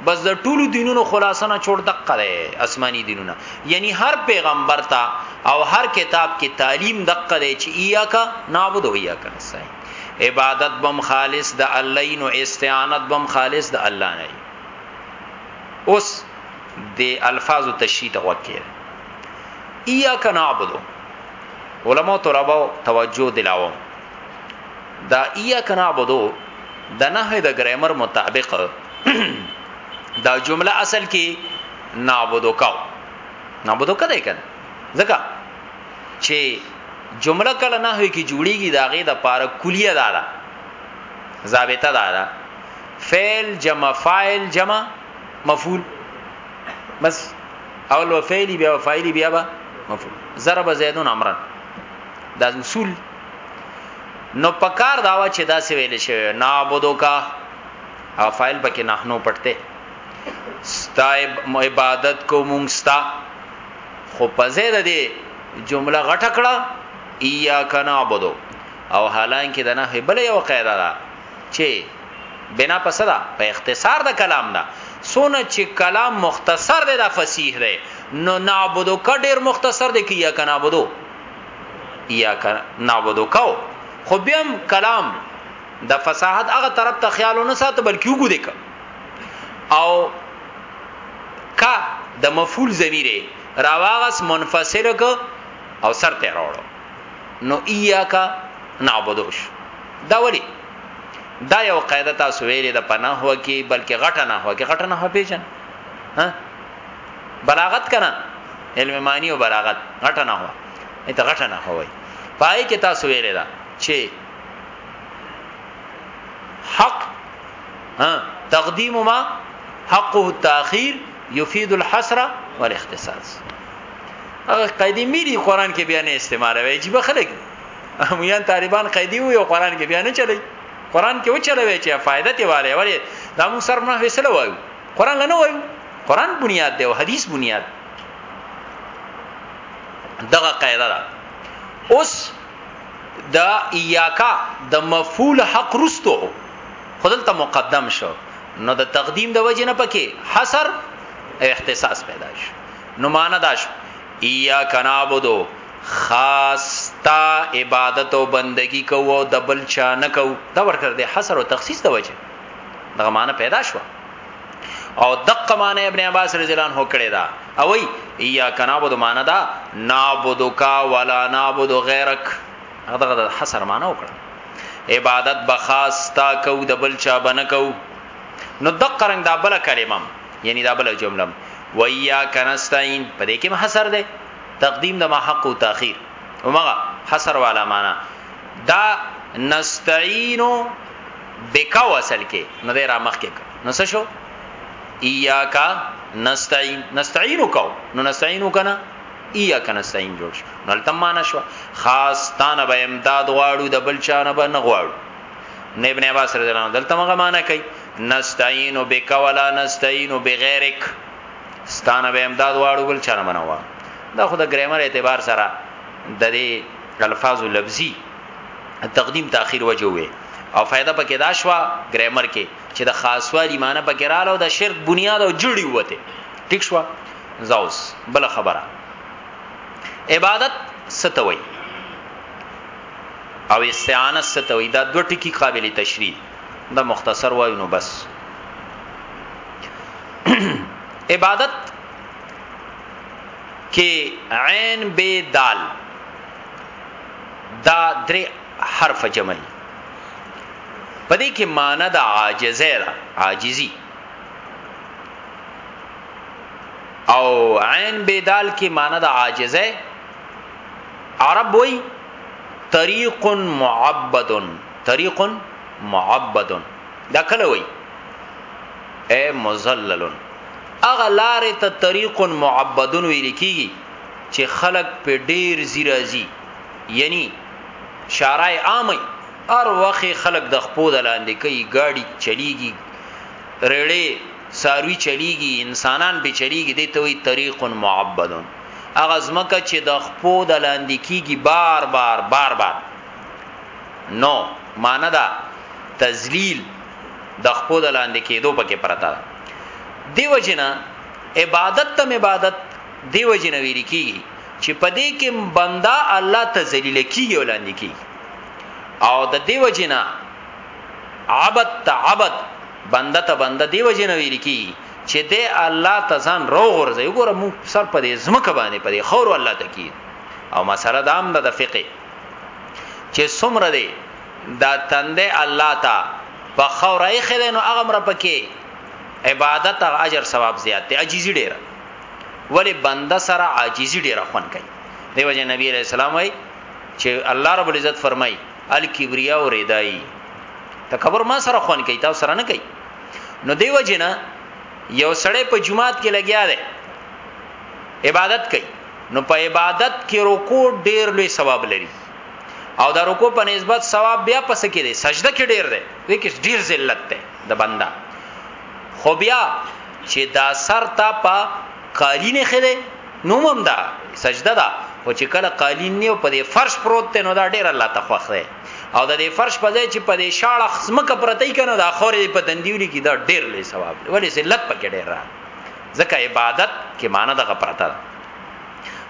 بس د ټولو دینونو خلاصه نه چور دقه ده آسماني دینونه یعنی هر پیغمبر ته او هر کتاب کې تعلیم دقه ده چې ایاکا نعبد و ایاکا نستعين عبادت بم خالص د الله نو استعانت بم خالص د الله نه اوس د الفاظ تشریح ته وکړه ایا کنعبدو علماء طلباء توجه دلاوم دا ایا کنعبدو د نحوی د ګرامر مطابق دا جمله اصل کې نعبدو کا نعبدو کده کده ځکه چې جمله کله نه هوي کې جوړیږي دا غي د پاره کلیه دا ده ضابطه دا ده فعل جمع فاعل جمع مفعول بس اول وفعل بیا وفاعل بیا با مفعول ضرب زیدون امرن دا اصول نو پکار داوا چې دا څه ویل شوی نعبدو کا او فاعل پکې نحنو پټته ستایب عبادت کو مونږ ستا خو په ځای د دې جمله غټه کړه ایاک نعبدو او حالانکه د نحوی بل یو قاعده ده چې بنا په صدا په اختصار د کلام دا سونه چې کلام مختصر دی دا فصیح دی نو نعبدو کا ډیر مختصر دی کیا کنا بدو یا کنا نعبدو کو خو بیا کلام د فصاحت هغه طرف ته خیال نه سات بلکې وګوري او کا د مفعول ضمیر راواغس منفصل کو او سر ته راوړو نو ایاک نعبدوش دا ولی دا یو قاعده تاسو ویلې د پناه هو کې بلکې غټه نه هو کې غټه نه هو پیژن ها بلاغت کنا علم معنی او بلاغت غټه نه هو ایت غټه نه هوای پای کې تاسو ویلې دا چې حق ها تقدیم ما حقه التاخير يفيد الحصر والاختصاص هغه قیدی میری قران کې بیا نه استعمالوي عجیب خلک امیان طالبان قیدی وي او قران کې بیا نه چلی قران کې و چلوي چې فائدہ تی والے ولی دا موږ سر نه وسله وایو قران نه وایو قران بنیاد دی او حدیث بنیاد دغه قاعده ده اوس دا ایاکا د مفعول حق رستو خودل ته مقدم شو نو د تقدیم د وجه نه پکې حصر اختصاص پیدا شو نو معنا دا شو ایا کنابودو خاص تا عبادت او بندگی کو او د بل چا نه کو دا ورکر دي حصر او تخصیص د وجه دا معنا پیدا شو او دقه معنی ابن عباس رضی الله عنه کړی دا او ای یا کنابود معنی دا نعبدک ولا نعبد غیرک هغه دغه د حصر معنی وکړه عبادت به خاص تا کو د بل چا بنه کو نو دقه رنگ دا بل کلمه یعنی دا بل جمله ویا کنستاین په دې کې حصر ده تقدیم د ما حق او تاخير اومغه حصر والا معنا دا نستعين بکا وصل کې نو دې را مخ کې نو څه شو ایاکا نستعين نستعين کو نو نستعين کنا ایا کنه ساين جوړ شو نو تل معنا شو خاص تانه به امداد غواړو د بل چانه به نه غواړو نه ابن عباس رضی الله عنه دلته مغه معنا کوي نستعين بك ولا نستعين بغيرك ستانه به امداد غواړو بل چانه به نه غواړو دا خو د ګرامر اعتبار سره د دې الفاظ لفظي تقدیم تاخير وجه وي او فائدہ پکې دا شوا ګرامر کې چې د خاصوالي معنی پکې رااله او د شرط بنیاد او جوړي وته ټیک شو زوس بل خبره عبادت ستوي او استعانه ستوي دا دوه ټکي قابل تشریح دا مختصر وایو نو بس عبادت کې عین به دال دا درې حرف جمع دي پدې کې معنی د عاجزه ده عاجزي او عین بدال کې معنی د عاجزه عرب وای طریق معبد طریق معبد دا کله وای اے مزلل اغه لارې ته طریق معبد ویل کیږي چې خلق په ډیر زیرازي یعنی شارای عامه هر وخت خلق د خپو دلاندې کوي گاډي چلیږي ریړې ساروی چلیږي انسانان به چلیږي دي ته وي طریق معبد هغه زمکه چې د خپو د لاندې کیږي بار بار بار بار نو معنی دا تذلیل د خپو د لاندې کېدو پکې پرتا دیو جنا عبادت تم عبادت دیو جنا ویل کیږي چې پدې کې بندا الله ته ذلیل کیږي ولاندې کیږي او د دیو جنا عبد تعبد بنده ته بنده دی وجه نه ویل کی چې دی الله ته ځان رو غورځي وګوره مو سر په دې زمکه باندې په دې خور الله ته کی او مسله دا هم د فقه چې سمره دی دا تنده الله ته په خورای خله نو هغه مر پکې عبادت او اجر ثواب زیات دی عجیزی ډیر ولی بنده سره عاجزی ډیر خون کوي دیو جن نبی علیہ السلام وای چې الله رب العزت فرمای الکبریا او ردای تکبر ما سره خوان کوي تاسو سره نه کوي نو دیو جنا یو سړی په جمعات کې لګیا دی عبادت کوي نو په عبادت کې رکوع ډیر لوی ثواب لري او دا رکوع په نسبت ثواب بیا پس کې دی سجده کې ډیر دی وی کې ډیر ذلت ده د بندا خو بیا چې دا سر تا په قالین یې خله نوم هم دا سجده ده او چې کله قالین نیو په دې فرش پروت ته نو دا ډیر الله ته خوښ دی او د دې فرش په ځای چې په دې شاړه خزمکه پرتې کنه دا خورې په دندیولې کې دا ډیر لوی ثواب دی ولې ذلت پکې ډیر را ځکه عبادت کې معنی دغه پرته ده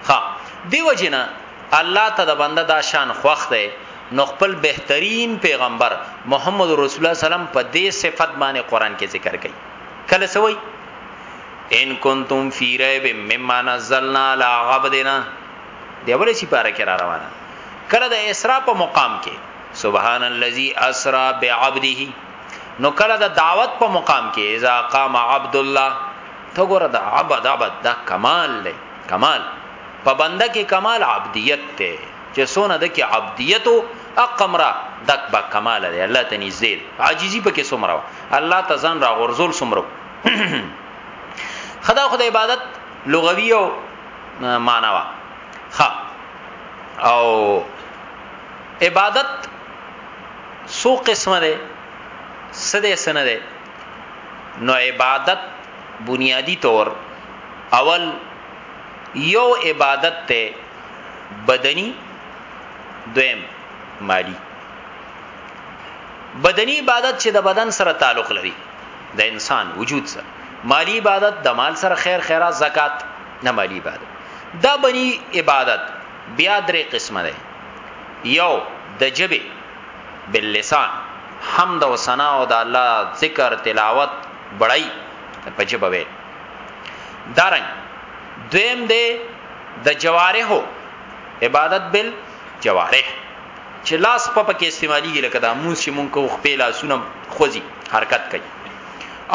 ها دیو جنا الله ته د بنده دا شان خوښ دی نو خپل بهترین پیغمبر محمد رسول الله سلام په دې صفت باندې قران کې ذکر کړي کله سوي ان کنتم فی ریب مما نزلنا علی عبدنا دی ولې سی پاره کې را روانه کړه د اسراء په مقام کې سبحان الذي اسرا بعبده نو کله د دعوت په مقام کې اذا قام عبد الله ته ګوره د عبد عبد دا کمال دی کمال په بنده کې کمال عبدیت ته چې سونه د کې عبدیت او اقمرا دک با کمال دی الله ته نږدې عاجزی په کې سمره الله ته ځان را غرزول سمره خدا خدای عبادت لغوی او معنا وا خ او عبادت سو قسمه ده سده سنه ده نو عبادت بنیادی طور اول یو عبادت ته بدنی دویم مالی بدنی عبادت چې د بدن سره تعلق لري د انسان وجود سره مالی عبادت د مال سره خیر خیرات زکات نه مالی عبادت دا بنی عبادت بیا درې قسمه ده یو د جبه باللسان حمد او ثنا او د الله ذکر تلاوت بړای په جبه وي دارنګ دویم دی د جوارحو عبادت بل جوارح چې لاس په پکې استعماليږي لکه دا موس چې مونږ کو خپل لاسونه خوځي حرکت کوي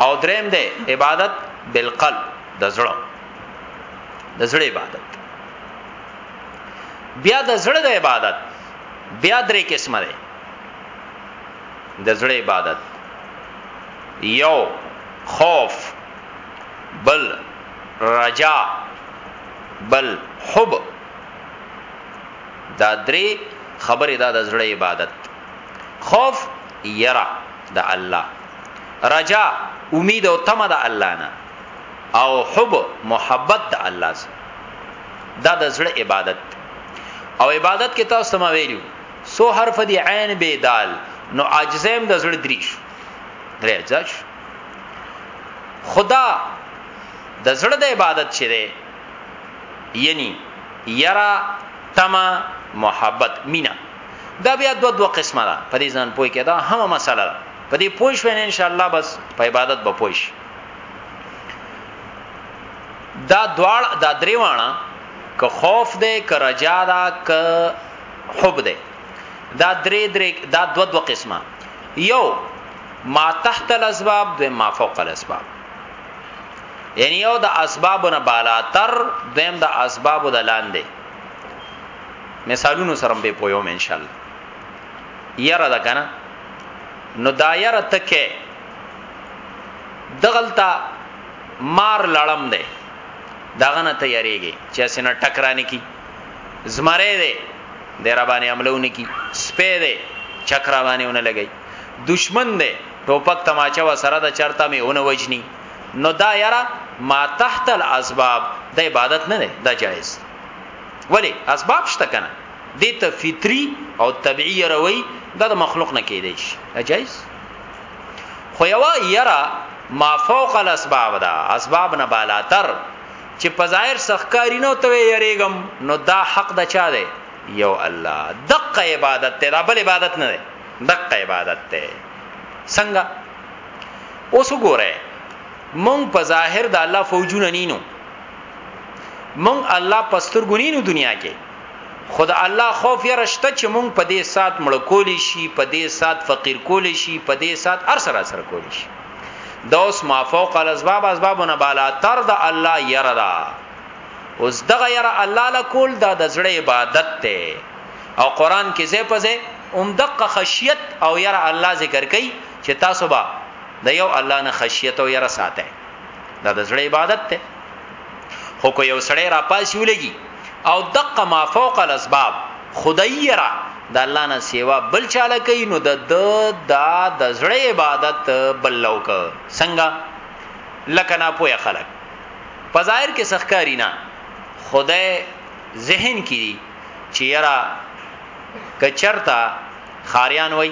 او دریم دی عبادت بالقلب د زړه د زړه عبادت بیا د زړه د عبادت بیا درې قسمه ده د زړه عبادت یو خوف بل رجا بل حب دا درې خبرې دا د زړه عبادت خوف یرا د الله رجا امید او تمه د الله نه او حب محبت د الله سره دا د زړه عبادت او عبادت کې تاسو سم ویلو سو حرف دی عین به دال نو عاجزم د زړه دریش درې ځش خدا د زړه د عبادت چیرې یعنی یرا تما محبت مینا دا بیا دو دو قسمه ده په دې ځان پوي کې دا هم مسله ده په دې پوي شو ان شاء الله بس په عبادت به پوي شي دا دواړ دا دریوانه که خوف ده که رجا ده که حب ده دا درې درې دا دو دو قسمه یو ما تحت الاسباب دوی ما فوق الاسباب یعنی یو د اسباب نه بالا تر دیم د اسباب د لاندې مثالونو سره به پویوم ان شاء الله یره دا کنه نو دا یره تکه دغلتا مار لړم دی داغه نه تیاریږي چې اسنه ټکرانی کی زمره دی د را باندې عملونه کی سپې دی چکر باندې ونه لګی دشمن دی ټوپک تماچا و سره د چرتا می ونه وجنی نو دا یرا ما تحت الاسباب د عبادت نه ده جایز ولی اسباب شته کنه دې ته فطری او طبيعي روي دا د مخلوق نه کېدای شي جایز خو یوا یرا ما فوق الاسباب دا اسباب نه بالاتر چې په ظاهر سخکاری نو ته یریګم نو دا حق د چا دی یو الله دقه عبادت ته دا بل عبادت نه دی دقه عبادت ته څنګه اوس وګوره مونږ په ظاهر د الله فوجونه نینو مونږ الله پستر ګنینو دنیا کې خود الله خوف یې رشته چې مونږ په دې سات مړ کولی شي په دې سات فقیر کولی شي په دې سات هر سره سره کولی شي دا اوس ما فوق الاسباب اسبابونه بالا تر د الله یره دا اوس دغه یره الله له کول دا د زړه عبادت ته او قران کې زه پځه اوم دقه خشیت او یره الله ذکر کوي چې تاسو به د یو الله نه خشیت او یره ساته دا د زړه عبادت ته خو کو یو سړی را پاسي ولګي او دقه ما فوق الاسباب خدای را د الله نه سیوا بل چاله کوي نو د دا د زړه عبادت بل لوک څنګه لکه نه پوهه خلک په ظاهر کې سخکاری نه خدای ذهن کې دي چې یرا کچرتا خاریان وای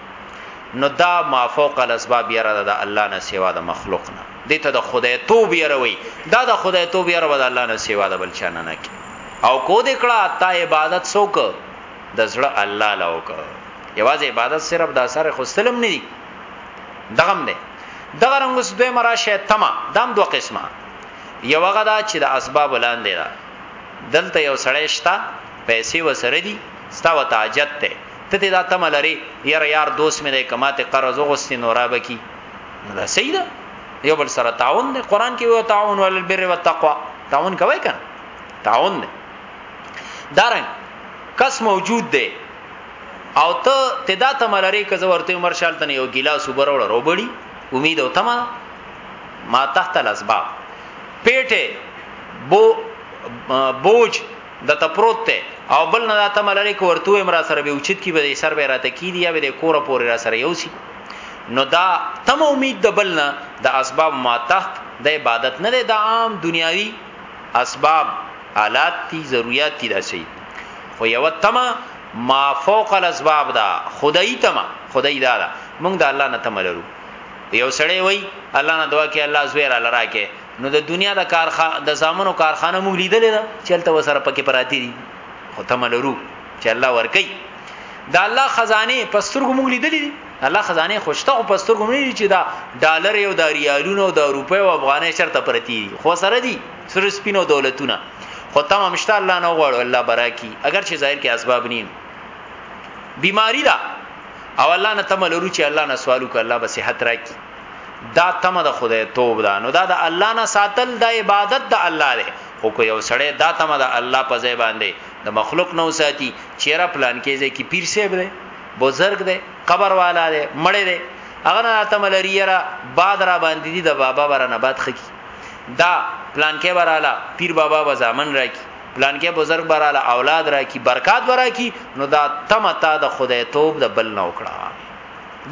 نو دا ما فوق الاسباب یره د الله نه سیوا د مخلوق نه دې ته د خدای توب یره وای دا د خدای توب یره د الله نه سیوا د بل چانه نه کی او کو دې کړه تا عبادت سوک د زړه الله لوک یوازې عبادت صرف د اثر خستلم نه دی دغم نه دغه رنګس دوی مرا شیطمه دام دوه قسمه یو هغه دا چې د اسباب لاندې ده دلته یو سړی شتا پیسې وسره دي ستا وتاجت ته ته دې دا تمه لرې یاره یار دوست مې دی که ماته قرض وغوستې نو را به کي نو دا صحیح ده یو بل سره تعاون دی قران کې وایي تعاون علی البر والتقوا تعاون کوي کنه تعاون دی دارن کس موجود دی او ته تدا ته ملری که ورته عمر شال ته یو ګلاس وبرول روبړي امید او تما ما تحت الاسباب پیټه بو بوج دته پروت ته او بل نه دا تمه لري که ورته وایم را سره به اوچت کی به دې سر به راته کیدی یا به دې کوره پورې را سره یو سی نو دا تم امید د بل نه د اسباب ما تحت د عبادت نه د عام دنیاوی اسباب آلات تی ضرورت تی دا سی خو یو تم ما فوق الاسباب دا خدای تم خدای دا, دا مونږ د الله نه تم لرو یو سړی وای الله نه دعا کې الله زوی را لراکه نو د دنیا د کارخا د زامنو کارخانه موږ لیدلې ده چې هلته وسره پکې پراتی دي خو تم لرو چې الله ورکي دا الله خزانه پسترګو موږ لیدلې دي الله خزانه خوشته او پسترګو موږ لیدلې چې دا ډالر یو دا ریالونه او دا روپې او افغانې چرته پراتی دي خو سره دي سر سپینو دولتونه خو تم همشته الله نه غواړو الله براکي اگر چې ظاهر کې اسباب نیم بیماری دا او الله نه تمل ورو چې الله نه سوالو ک الله به صحت راکړي دا تمه د خدای توب ده نو دا د الله نه ساتل د عبادت د الله دی خو کو یو سړی دا تمه د الله په ځای باندې د مخلوق نو ساتي چیرې پلان کې ځکه کی پیر صاحب دی بزرگ دی قبر والا دی مړ دی هغه نه تمه لري را باد را باندې دی د بابا ورنه باد خکی دا پلان کې وراله پیر بابا و زامن راکی پلان کې بزرگ براله اولاد راکی برکات ورا کی نو دا تمه تا د خدای توب د بل نو کړه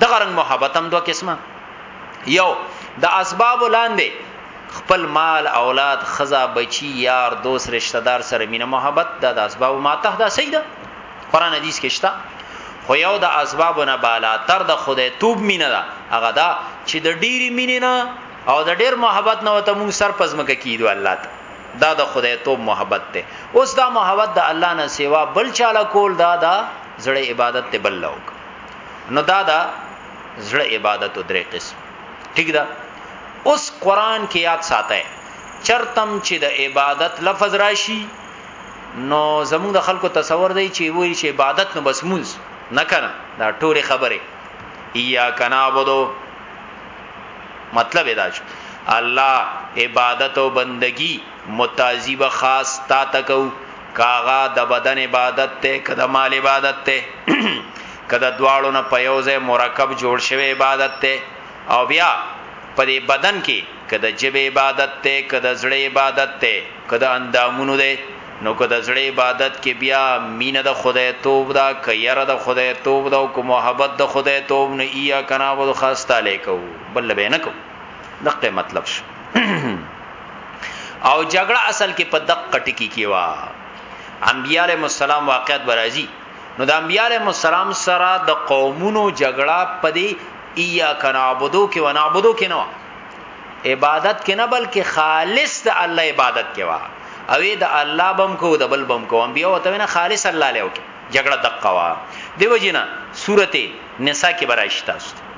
دغه رنګ محبت هم دوه قسمه یو د اسباب لاندې خپل مال اولاد خزا بچی یار دوست رشتہ دار سره مینه محبت د اسباب ما ته دا صحیح ده قران حدیث کې شته خو یو د اسباب نه بالا تر د خدای توب مینه ده هغه دا چې د ډیری مینه نه او د ډیر محبت نه وته مون سر پزمکه کیدو الله ته دا د خدای توب محبت ته اوس دا محبت د الله نه سیوا بل چاله کول دا دا زړه عبادت ته بل لوک نو دا دا زړه عبادت درې قسم ٹھیک ده اوس قران کې یاد ساته چرتم چې د عبادت لفظ راشي نو زموږ د خلکو تصور دی چې وایي چې عبادت نو بس مونږ نه کنه دا ټوله خبره یا کنا عبدو مطلب دا شو الله عبادت او بندگی متازی به خاص تا تکو کاغا د بدن عبادت ته که د مال عبادت ته که د دواړو نه په یو ځای مرکب جوړ شوی عبادت ته او بیا په دې بدن کې که د جبه عبادت ته که د زړه عبادت ته که د اندامونو ده نو که د زړه عبادت کې بیا مینه د خدای توب ده که یره د خدای توب ده او که محبت د خدای توب نه ایا کنا ود خاص تعالی کو بل به نه کو دغه مطلب شو او جګړه اصل کې په دق ټکی کې وا انبیاء علیهم السلام واقعیت برازي نو د انبیاء علیهم السلام سره د قومونو جګړه په دې ایا کنابودو کې و نعبودو کې نه عبادت کې نه بلکې خالص د الله عبادت کې وا او د الله بم کو د بل بم کو انبیاء وته نه خالص الله له وکي جګړه دقه وا دیو جنا سورته نساء کې برایشتاست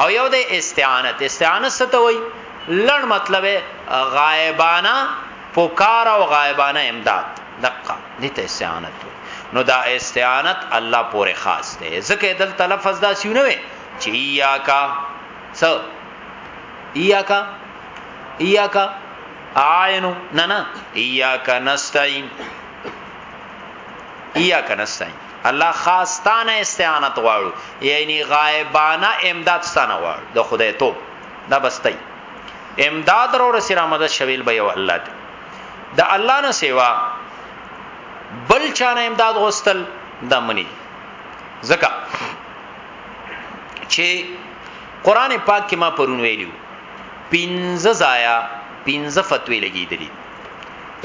او یو د استعانت استعانت څه ته وای لړ مطلب غایبانه پکار او غایبانه امداد دقه دې ته استعانت وای نو دا استعانت الله پورې خاص دی ځکه دل تلفظ دا سیونه وي چې یا کا س یا کا یا کا عینو نه نه یا کا نستعين یا کا نستعين الله خاص ستانه استعانت غواړو یعنی غایبانه امداد ستانه غواړو د خدای تو دا بستای امداد رو رسیرا مدد شویل به یو الله دی د الله نه سیوا بل چانه امداد غوستل د منی زکا چې قران پاک کې ما پرون ویلو پینځه زایا پینځه فتوی لګیدلی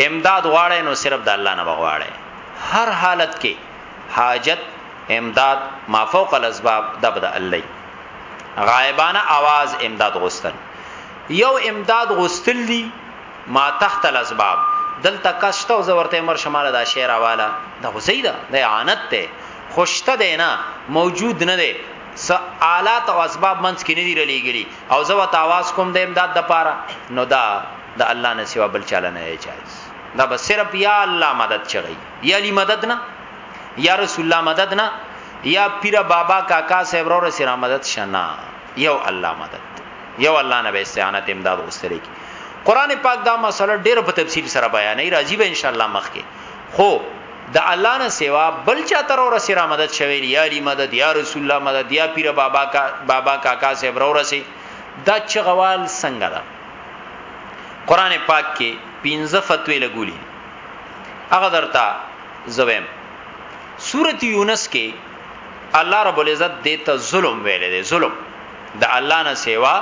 امداد غواړی نو صرف د الله نه بغواړی هر حالت کې حاجت امداد ما فوق الاسباب دبد الله غایبانه आवाज امداد غوستل یو امداد غوستل دي ما تحت الاسباب دلته کشته او زورته مر شماله دا شعر والا دا غزیدا د اعانت ته خوشته دی نه موجود نه دی س آلات او اسباب منځ کې نه دی رلیګلی او زو تاواز کوم د امداد د پاره نو دا د الله نه سوا بل چاله نه جایز دا به صرف یا الله مدد چغی یا علی مدد نه یا رسول الله مدد نه یا پیر بابا کاکا صاحب رو سره مدد شنا یو الله مدد یو الله نه به استعانت امداد غوستره کی قران پاک دا مسله ډیره په تفصیل سره بیانې راځي به ان شاء الله مخکې خو د الله نه سوا بل چا تر اور سره مدد شوی یا علی مدد یا رسول الله مدد یا پیر بابا کا بابا کاکا صاحب رو رسي دا چغوال څنګه ده قران پاک کې پنځه فتوی لګولي هغه درته زویم سورۃ یونس کې الله رب العزت دته ظلم ویل دي ظلم د الله نه سیوا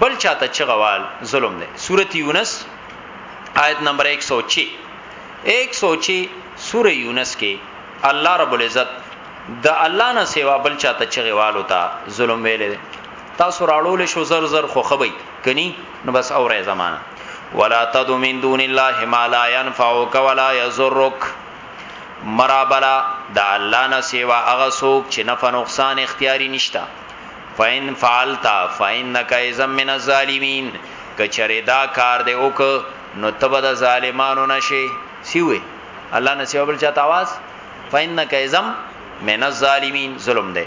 بل چاته چغوال ظلم دی سورۃ یونس آیت نمبر 106 106 سورۃ یونس کې الله رب العزت د الله نه سیوا بل چاته چغوال او تا ظلم ویل دي تاسو راړول شو زر زر خو خبي کني نو بس اوره زمانہ ولا تدو من دون الله ما لا ينفعك ولا يضرك مرابلا دا الله نه سیوا هغه سوک چې نفع نقصان اختیاري نشتا فین فعلتا فینک اذا من الظالمین کچره دا کار دی اوک نو تبه د ظالمانو نشي سیوي الله نه سیوا بل چاته आवाज فینک اذا من الظالمین ظلم دی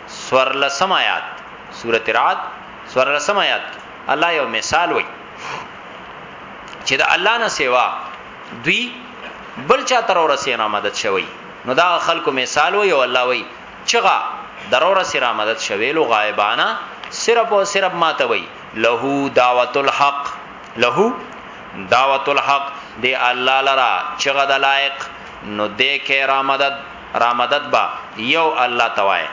سورلسم آیات سورته رعد سورلسم آیات الله یو مثال وایي چې د الله نه سیوا دوی بل چا تر ورسېنا مدد شوی نو دا خلکو مثال وایي او الله وایي چغه درور سره مدد شویلو غایبانا صرف او صرف ماته وی له دعوت الحق له دعوت الحق دی الله لرا چغه د لایق نو دې کې را مدد رامدد به یو الله ته وایې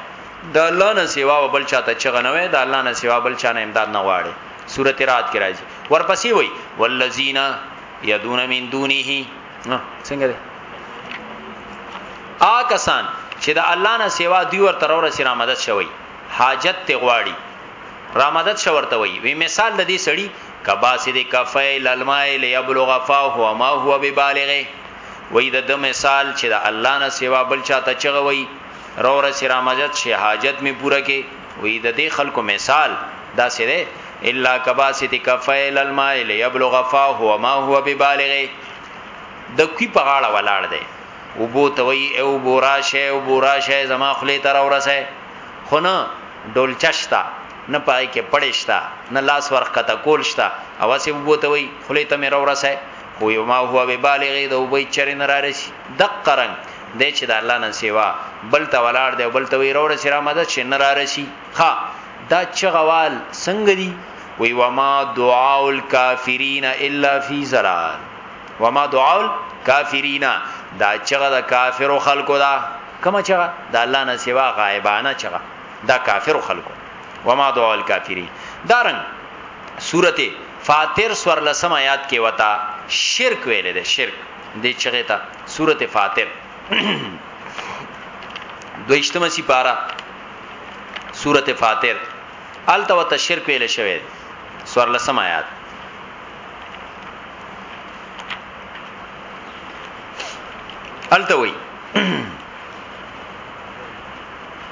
د الله نه سوا به بل چاته چغه نه وایې د الله نه سوا بل چا نه امداد نه غواړې سورته رات کې راځي ورپسې وای والذین یدون من دونه څنګه ده آ کسان چې د الله نه سوا دی ورته را رسې را مدد شوی حاجت ته غواړي را مدد شورته وي وی مثال د دې سړی کباسه د کفیل الماء ليبلغ فاه وما هو ببالغه وای د د مثال چې د الله نه سوا بل چاته چغه وای رو رس را مدد شي حاجت می پوره کې وای د دې خلکو مثال دا سره الا کباسط کفیل الماء ليبلغ فاه وما هو ببالغه د کوی په غاړه ولاړ دی او بو توي او بوراشه او بوراشه زما خلی تر اورسه خو نه ډول چشتا نه پای کې پړښتا نه لاس ورخ کته کول شتا او سی بو توي خلی ته مې اورسه هو یو ما هو به بالغی د وبې چر نه را رسی دق رنگ د چې د الله نه سیوا بل ته ولاړ دی بل ته وی رو رسی را مدد شي نه را رسی ها دا چغوال څنګه دی وی وما دعاء الکافرین الا فی ضلال وما دعاء الکافرین دا چغه د کافر خلکو دا کما چغه د الله نه سیوا غایبانه چغه دا کافر خلکو وما دعاء الکافرین دارن سورته فاتر سور لسم آیات کې وتا شرک ویل دي شرک دې چغه تا سورته فاتر دویشتمه سی پارا سورته فاتر الته وتا شرک ویل شوی سور لسم آیات الته وی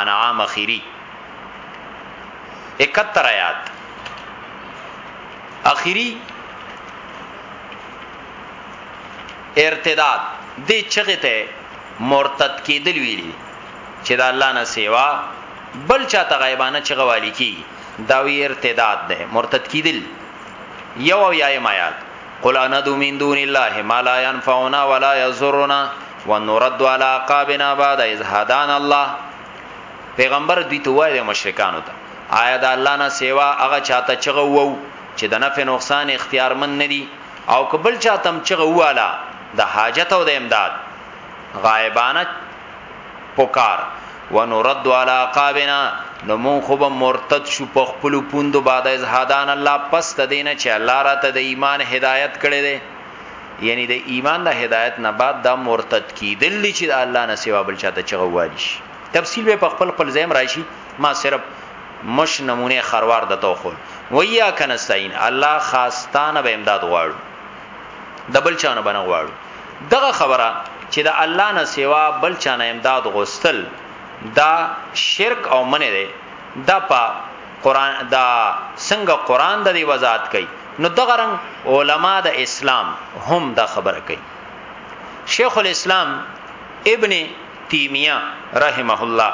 انعام اخیری 71 آیات اخیری ارتداد دې چغه ته مرتد کېدل ویلي چې د الله نه سیوا بل چاته غیبانه چغه والی کی دا وی ارتداد ده مرتد کېدل یو او یایم آیات قل اندو من دون الله ما لا ينفعنا ولا يضرنا ونرد علی عقابنا بعد اذ هدانا الله پیغمبر دوی ته وایي مشرکانو ته آیا د الله نه سیوا هغه چاته چغه وو چې د نفع نقصان اختیارمن ندي او کبل چاته هم چغه واله د حاجت او د امداد غایبانه پکار ونرد علی عقابنا نو مون خو به مرتد شو په خپل پوند بعد از هدان الله پس تدینه چې الله را ته د ایمان هدایت کړي دي یعنی د ایمان د هدایت نه بعد دا مرتد کیدل دي چې د الله نه سوا بل چاته چغوالي شي تفصیل به په خپل خپل زم راشي ما صرف مش نمونه خروار د توخل ویا کنستاین الله خاصتانه به امداد غواړو د بل چانه بنه غواړو دغه خبره چې د الله نه سوا بل چانه امداد غوستل دا شرک او منه ده دا په قران دا څنګه قران د دی وضاحت کوي نو دغه رنګ علما د اسلام هم دا خبره کوي شیخ الاسلام ابن تیمیه رحمه الله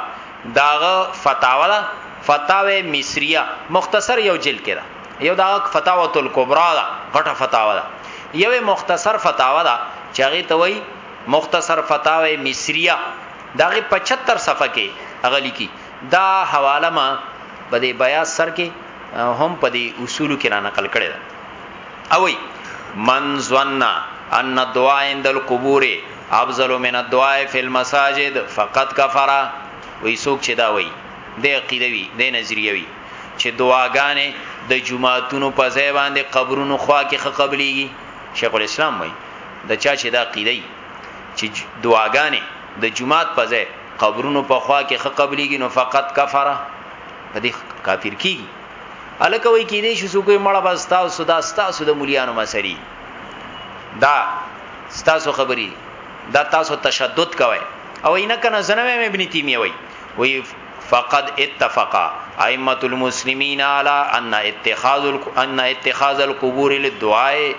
داغه فتاوا ده فتاوی مصریه مختصر یو جلد کې ده یو دا فتاوا الکبرى ده غټه فتاوا ده یو مختصر فتاوا ده چې هغه ته وایي مختصر فتاوی مصریه داغه 75 صفحه کې هغه لیکي دا حواله ما په دې بیا سر کې هم په دې اصول کې را نقل کړی دا اوي من ظن ان الدعاء عند القبور افضل من الدعاء في المساجد فقط كفر وی څوک چې دا وی د عقیده وی د نظریه وی چې دعاګانې د جمعاتونو په ځای باندې قبرونو خوا کې خه قبليږي شیخ الاسلام وای د چا چې دا قیدی چې دعاګانې د جمعات په ځای قبرونو په خوا کې خه قبليږي نو فقط کفر په دې کافر کی الکه وای کې دې شو سو کوی مړه بس تاسو دا تاسو د مليانو مسری دا تاسو خبري دا تاسو تشدد کوي او اینه کنه زنه ابن تیمیه وای وی فقد اتفق ائمه المسلمین علی ان اتخاذ ان اتخاذ القبور للدعاء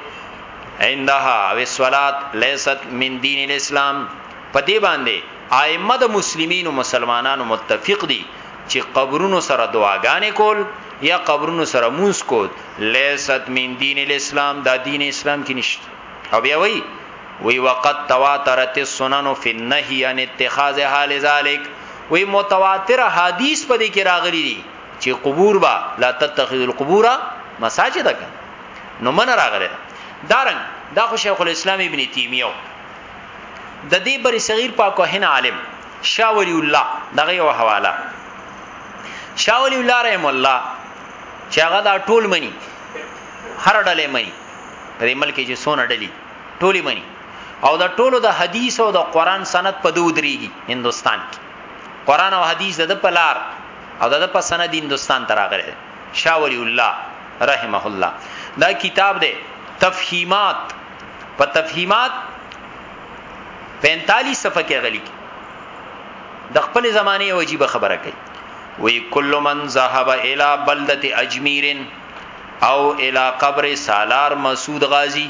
عندها او الصلاه ليست من دين الاسلام په دې باندې ائمه د مسلمینو مسلمانانو متفق دي چې قبرونو سره دعاګانې کول یا قبرونو سره مونږ کول لیست من دین الاسلام دا دین اسلام کې نشته او بیا وی وی وقت تواترت السنن فی النهی عن اتخاذ حال ذلک وی متواتر حدیث په دې کې راغلي دي چې قبور با لا تتخذ القبور مساجد کړه نو من راغله دارنګ دا خو شیخ الاسلام ابن تیمیه د دې بری صغیر پاکوهن عالم شاه ولی الله دغه یو حواله شاه ولی الله رحم الله چې هغه دا ټول مني هر ډلې مني په دې ملک کې سونه ډلې ټولې مني او دا ټولو د حدیث او د قران سند په دوه درېږي هندستان کې قران او حدیث د په لار او د په سند هندستان ته راغلي شاه ولی الله رحمه الله دا کتاب دی تفهیمات په تفهیمات 45 صفحه کې غلي د خپل زمانه یو عجیب خبره کوي وی کل من ذهب الى بلده اجمیر او الى قبر سالار مسعود غازی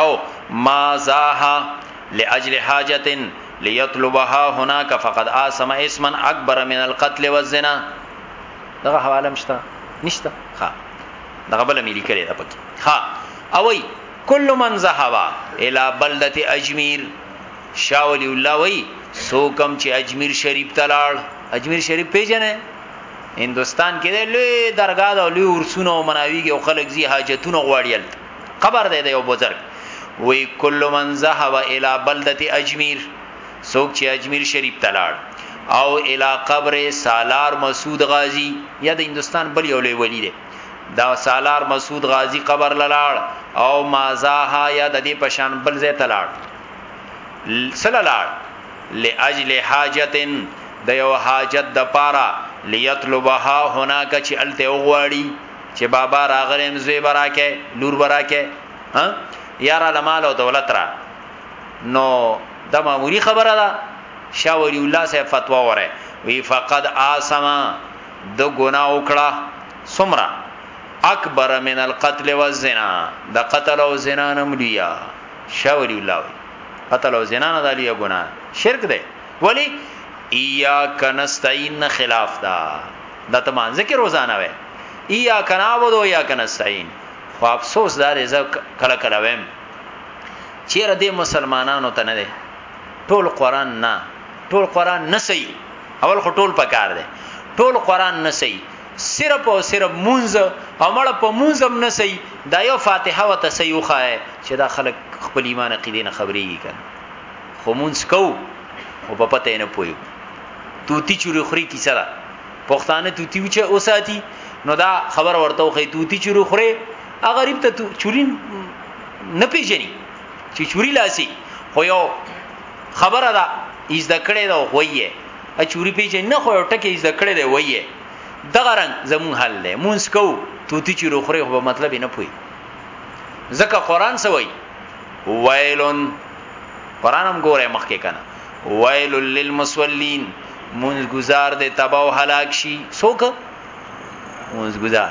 او ما زاها لاجل حاجت ليطلبها هناك فقد آسم اسما اکبر من القتل والزنا دغه حواله مشته نشته ها دغه بل مې لیکلې ده پکې ها او وی کل من ذهب الى بلده اجمیر شاولی الله وی سو کم چې اجمیر شریف تلاړ اجمیر شریف پیژنه هندستان کې د لوی درگاه د لوی ورسونه او مناویږي او خلک زی حاجتونه غواړي قبر دی د یو بزرګ وی کل من ذهب الى بلده اجمیر څوک چې اجمیر شریف ته لاړ او الی قبر سالار مسعود غازی یا د هندستان بل یو لوی ولی دی دا سالار مسعود غازی قبر لاړ او مازاها یا د دې پشان بل ځای ته لاړ سره لاړ لاجل حاجتن د یو حاجت د پاره لیطلبها هناک چې الته وغواړي چې بابا راغلم زوی براکه لور براکه ها یاره لمال او دولت را نو د معمولی خبره ده شاه ولی الله سه فتوا وره وی فقد آسما د ګنا وکړه سمرا اکبر من القتل والزنا د قتل او زنا نم لیا شاه ولی الله وی قتل او زنا نه د لیا ګنا شرک ده ولی ایا کنستین خلاف دا د تمانځ کې روزانه وای ایا کنابود او ایا کنستین خو افسوس دار زه کله کله ویم چیرې دې مسلمانانو ته نه دی ټول قران نه ټول قران نه سي اول خو ټول پکار دی ټول قران نه سي صرف او صرف مونز او مړ په مونز هم نه سي دا یو فاتحه او تسیوخه چې دا خلک خپل ایمان عقیده نه خبرېږي کنه خو مونز کو او په پته نه پوي توتی چوري خوري کیسه ده پښتانه توتی وچه اوساتی نو دا خبر ورته خو توتی چوري خوري هغه غریب ته چوري نه پیژني چې چوري لاسي خو یو خبره ده ایز د کړې دا وایي ا چوري پیژني نه خو ټکه ایز د کړې دی وایي دغه رنگ زمون حل دی مونږ کو توتی چې روخره خو مطلب نه پوي ځکه قران سوي ویلون قران هم ګوره مخکې کنه ویل للمسولین مونږ گزار دې تباہ او هلاک شي څوک مونږ گزار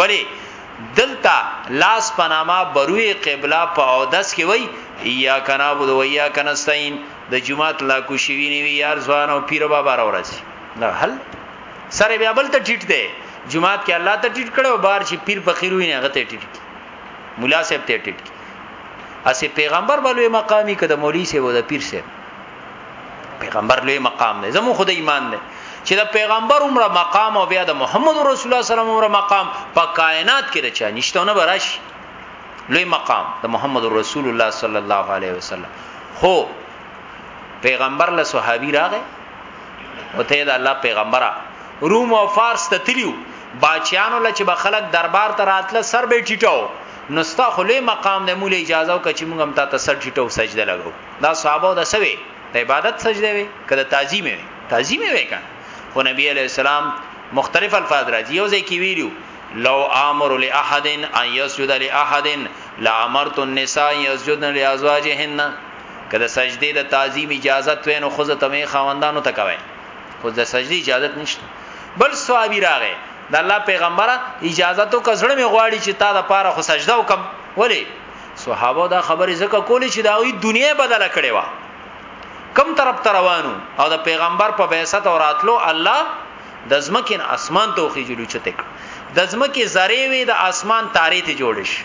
ولی دلته لاس پناما بروی قبله په اودس کې وای یا کنا بود و یا کنستین د جمعات لا کو شوی نیوی یار ځوان او پیر بابا را ورسی نه حل سره بیا بل ته ټیټ دی جمعات کې الله ته ټیټ کړو بار چې پیر فقیر وی نه غته ټیټ کی مولا صاحب ته ټیټ کی اسه پیغمبر بلوي مقامی کده مولوی صاحب او د پیر صاحب پیغمبر لوی مقام دی زمو خدای ایمان دی چې د پیغمبر عمره مقام او بیا د محمد رسول الله سلام عمره مقام په کائنات کې رچا نشته نه براش لوی مقام د محمد رسول الله صلی الله علیه وسلم هو پیغمبر له صحابي راغې او ته د الله پیغمبره روم او فارس ته تلیو باچیانو لچ به خلک دربار ته راتله سر به ټیټاو نستا خلې مقام د مول اجازه او کچ موږ هم تا ته سر ټیټاو سجده لګو دا صحابه د سوي د عبادت سجده وي کله تعظیم وي تعظیم وي کنه او نبی علی السلام مختلف الفاظ راځي یو ځای کې ویلو لو امر لاحد ان يسجد لاحد لامرت النساء يسجدن لازواجهن کله سجده د تعظیم اجازه وین او خود ته می خواندانو ته کوي خو د سجده اجازه نشته بل صحابي راغی د الله پیغمبره اجازه تو کزړه می غواړي چې تا د پاره خو سجده وکم ولی صحابه دا خبره زکه کولی چې دا وی دنیا بدل کړي وا کم طرف ته روانو او د پیغمبر په بعثت او راتلو الله د زمکه اسمان ته وخی جلو چته کړ د زمکه زری وی د اسمان تاری ته جوړ شي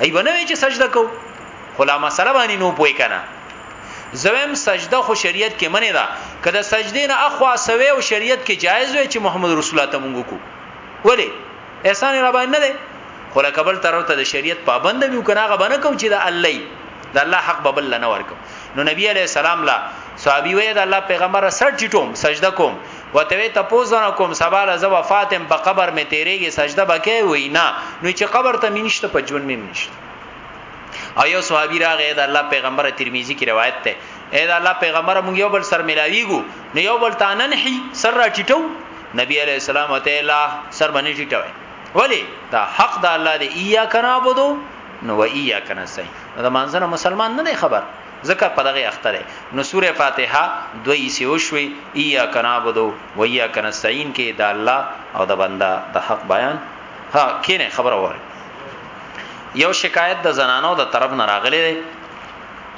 ای بنوي چې سجده کو خلا مسله باندې نو پوي کنه زویم سجده خو شریعت کې منی دا کله سجدین اخوا سوي او شریعت کې جایز وي چې محمد رسول الله ته مونږ کو ولی احسان را باندې نه دی خو لکه بل طرف ته د شریعت پابند وي کنه هغه باندې کو چې د الله د الله حق به بل نه ورکو نو نبی علی السلام لا صحابي وې د الله پیغمبر سر ټیټوم سجده کوم وته وې تاسو نه کوم سبا له زو فاطم په قبر می تیریږي سجده بکې وې نه نو چې قبر ته مینشته په جون می مینشته او یو صحابي راغی د الله پیغمبر ترمذی کی روایت ده اې د الله پیغمبر مونږ یو بل سر ملاویګو نو یو بل تانن هي سر را ټیټو نبی علیہ السلام ته الله سر باندې ټیټوي ولی دا حق د الله دی ایا کنا بودو نو و ایا کنا سین دا منځنه مسلمان نه دی خبر ذکر په دغه اختره نو سوره فاتحه دوی سی وشوي ایا کنا بودو و ایا کنا سین کې د الله او د بندا د حق بیان ها کینه خبر وره یو شکایت د زنانو د طرف نه راغلی دی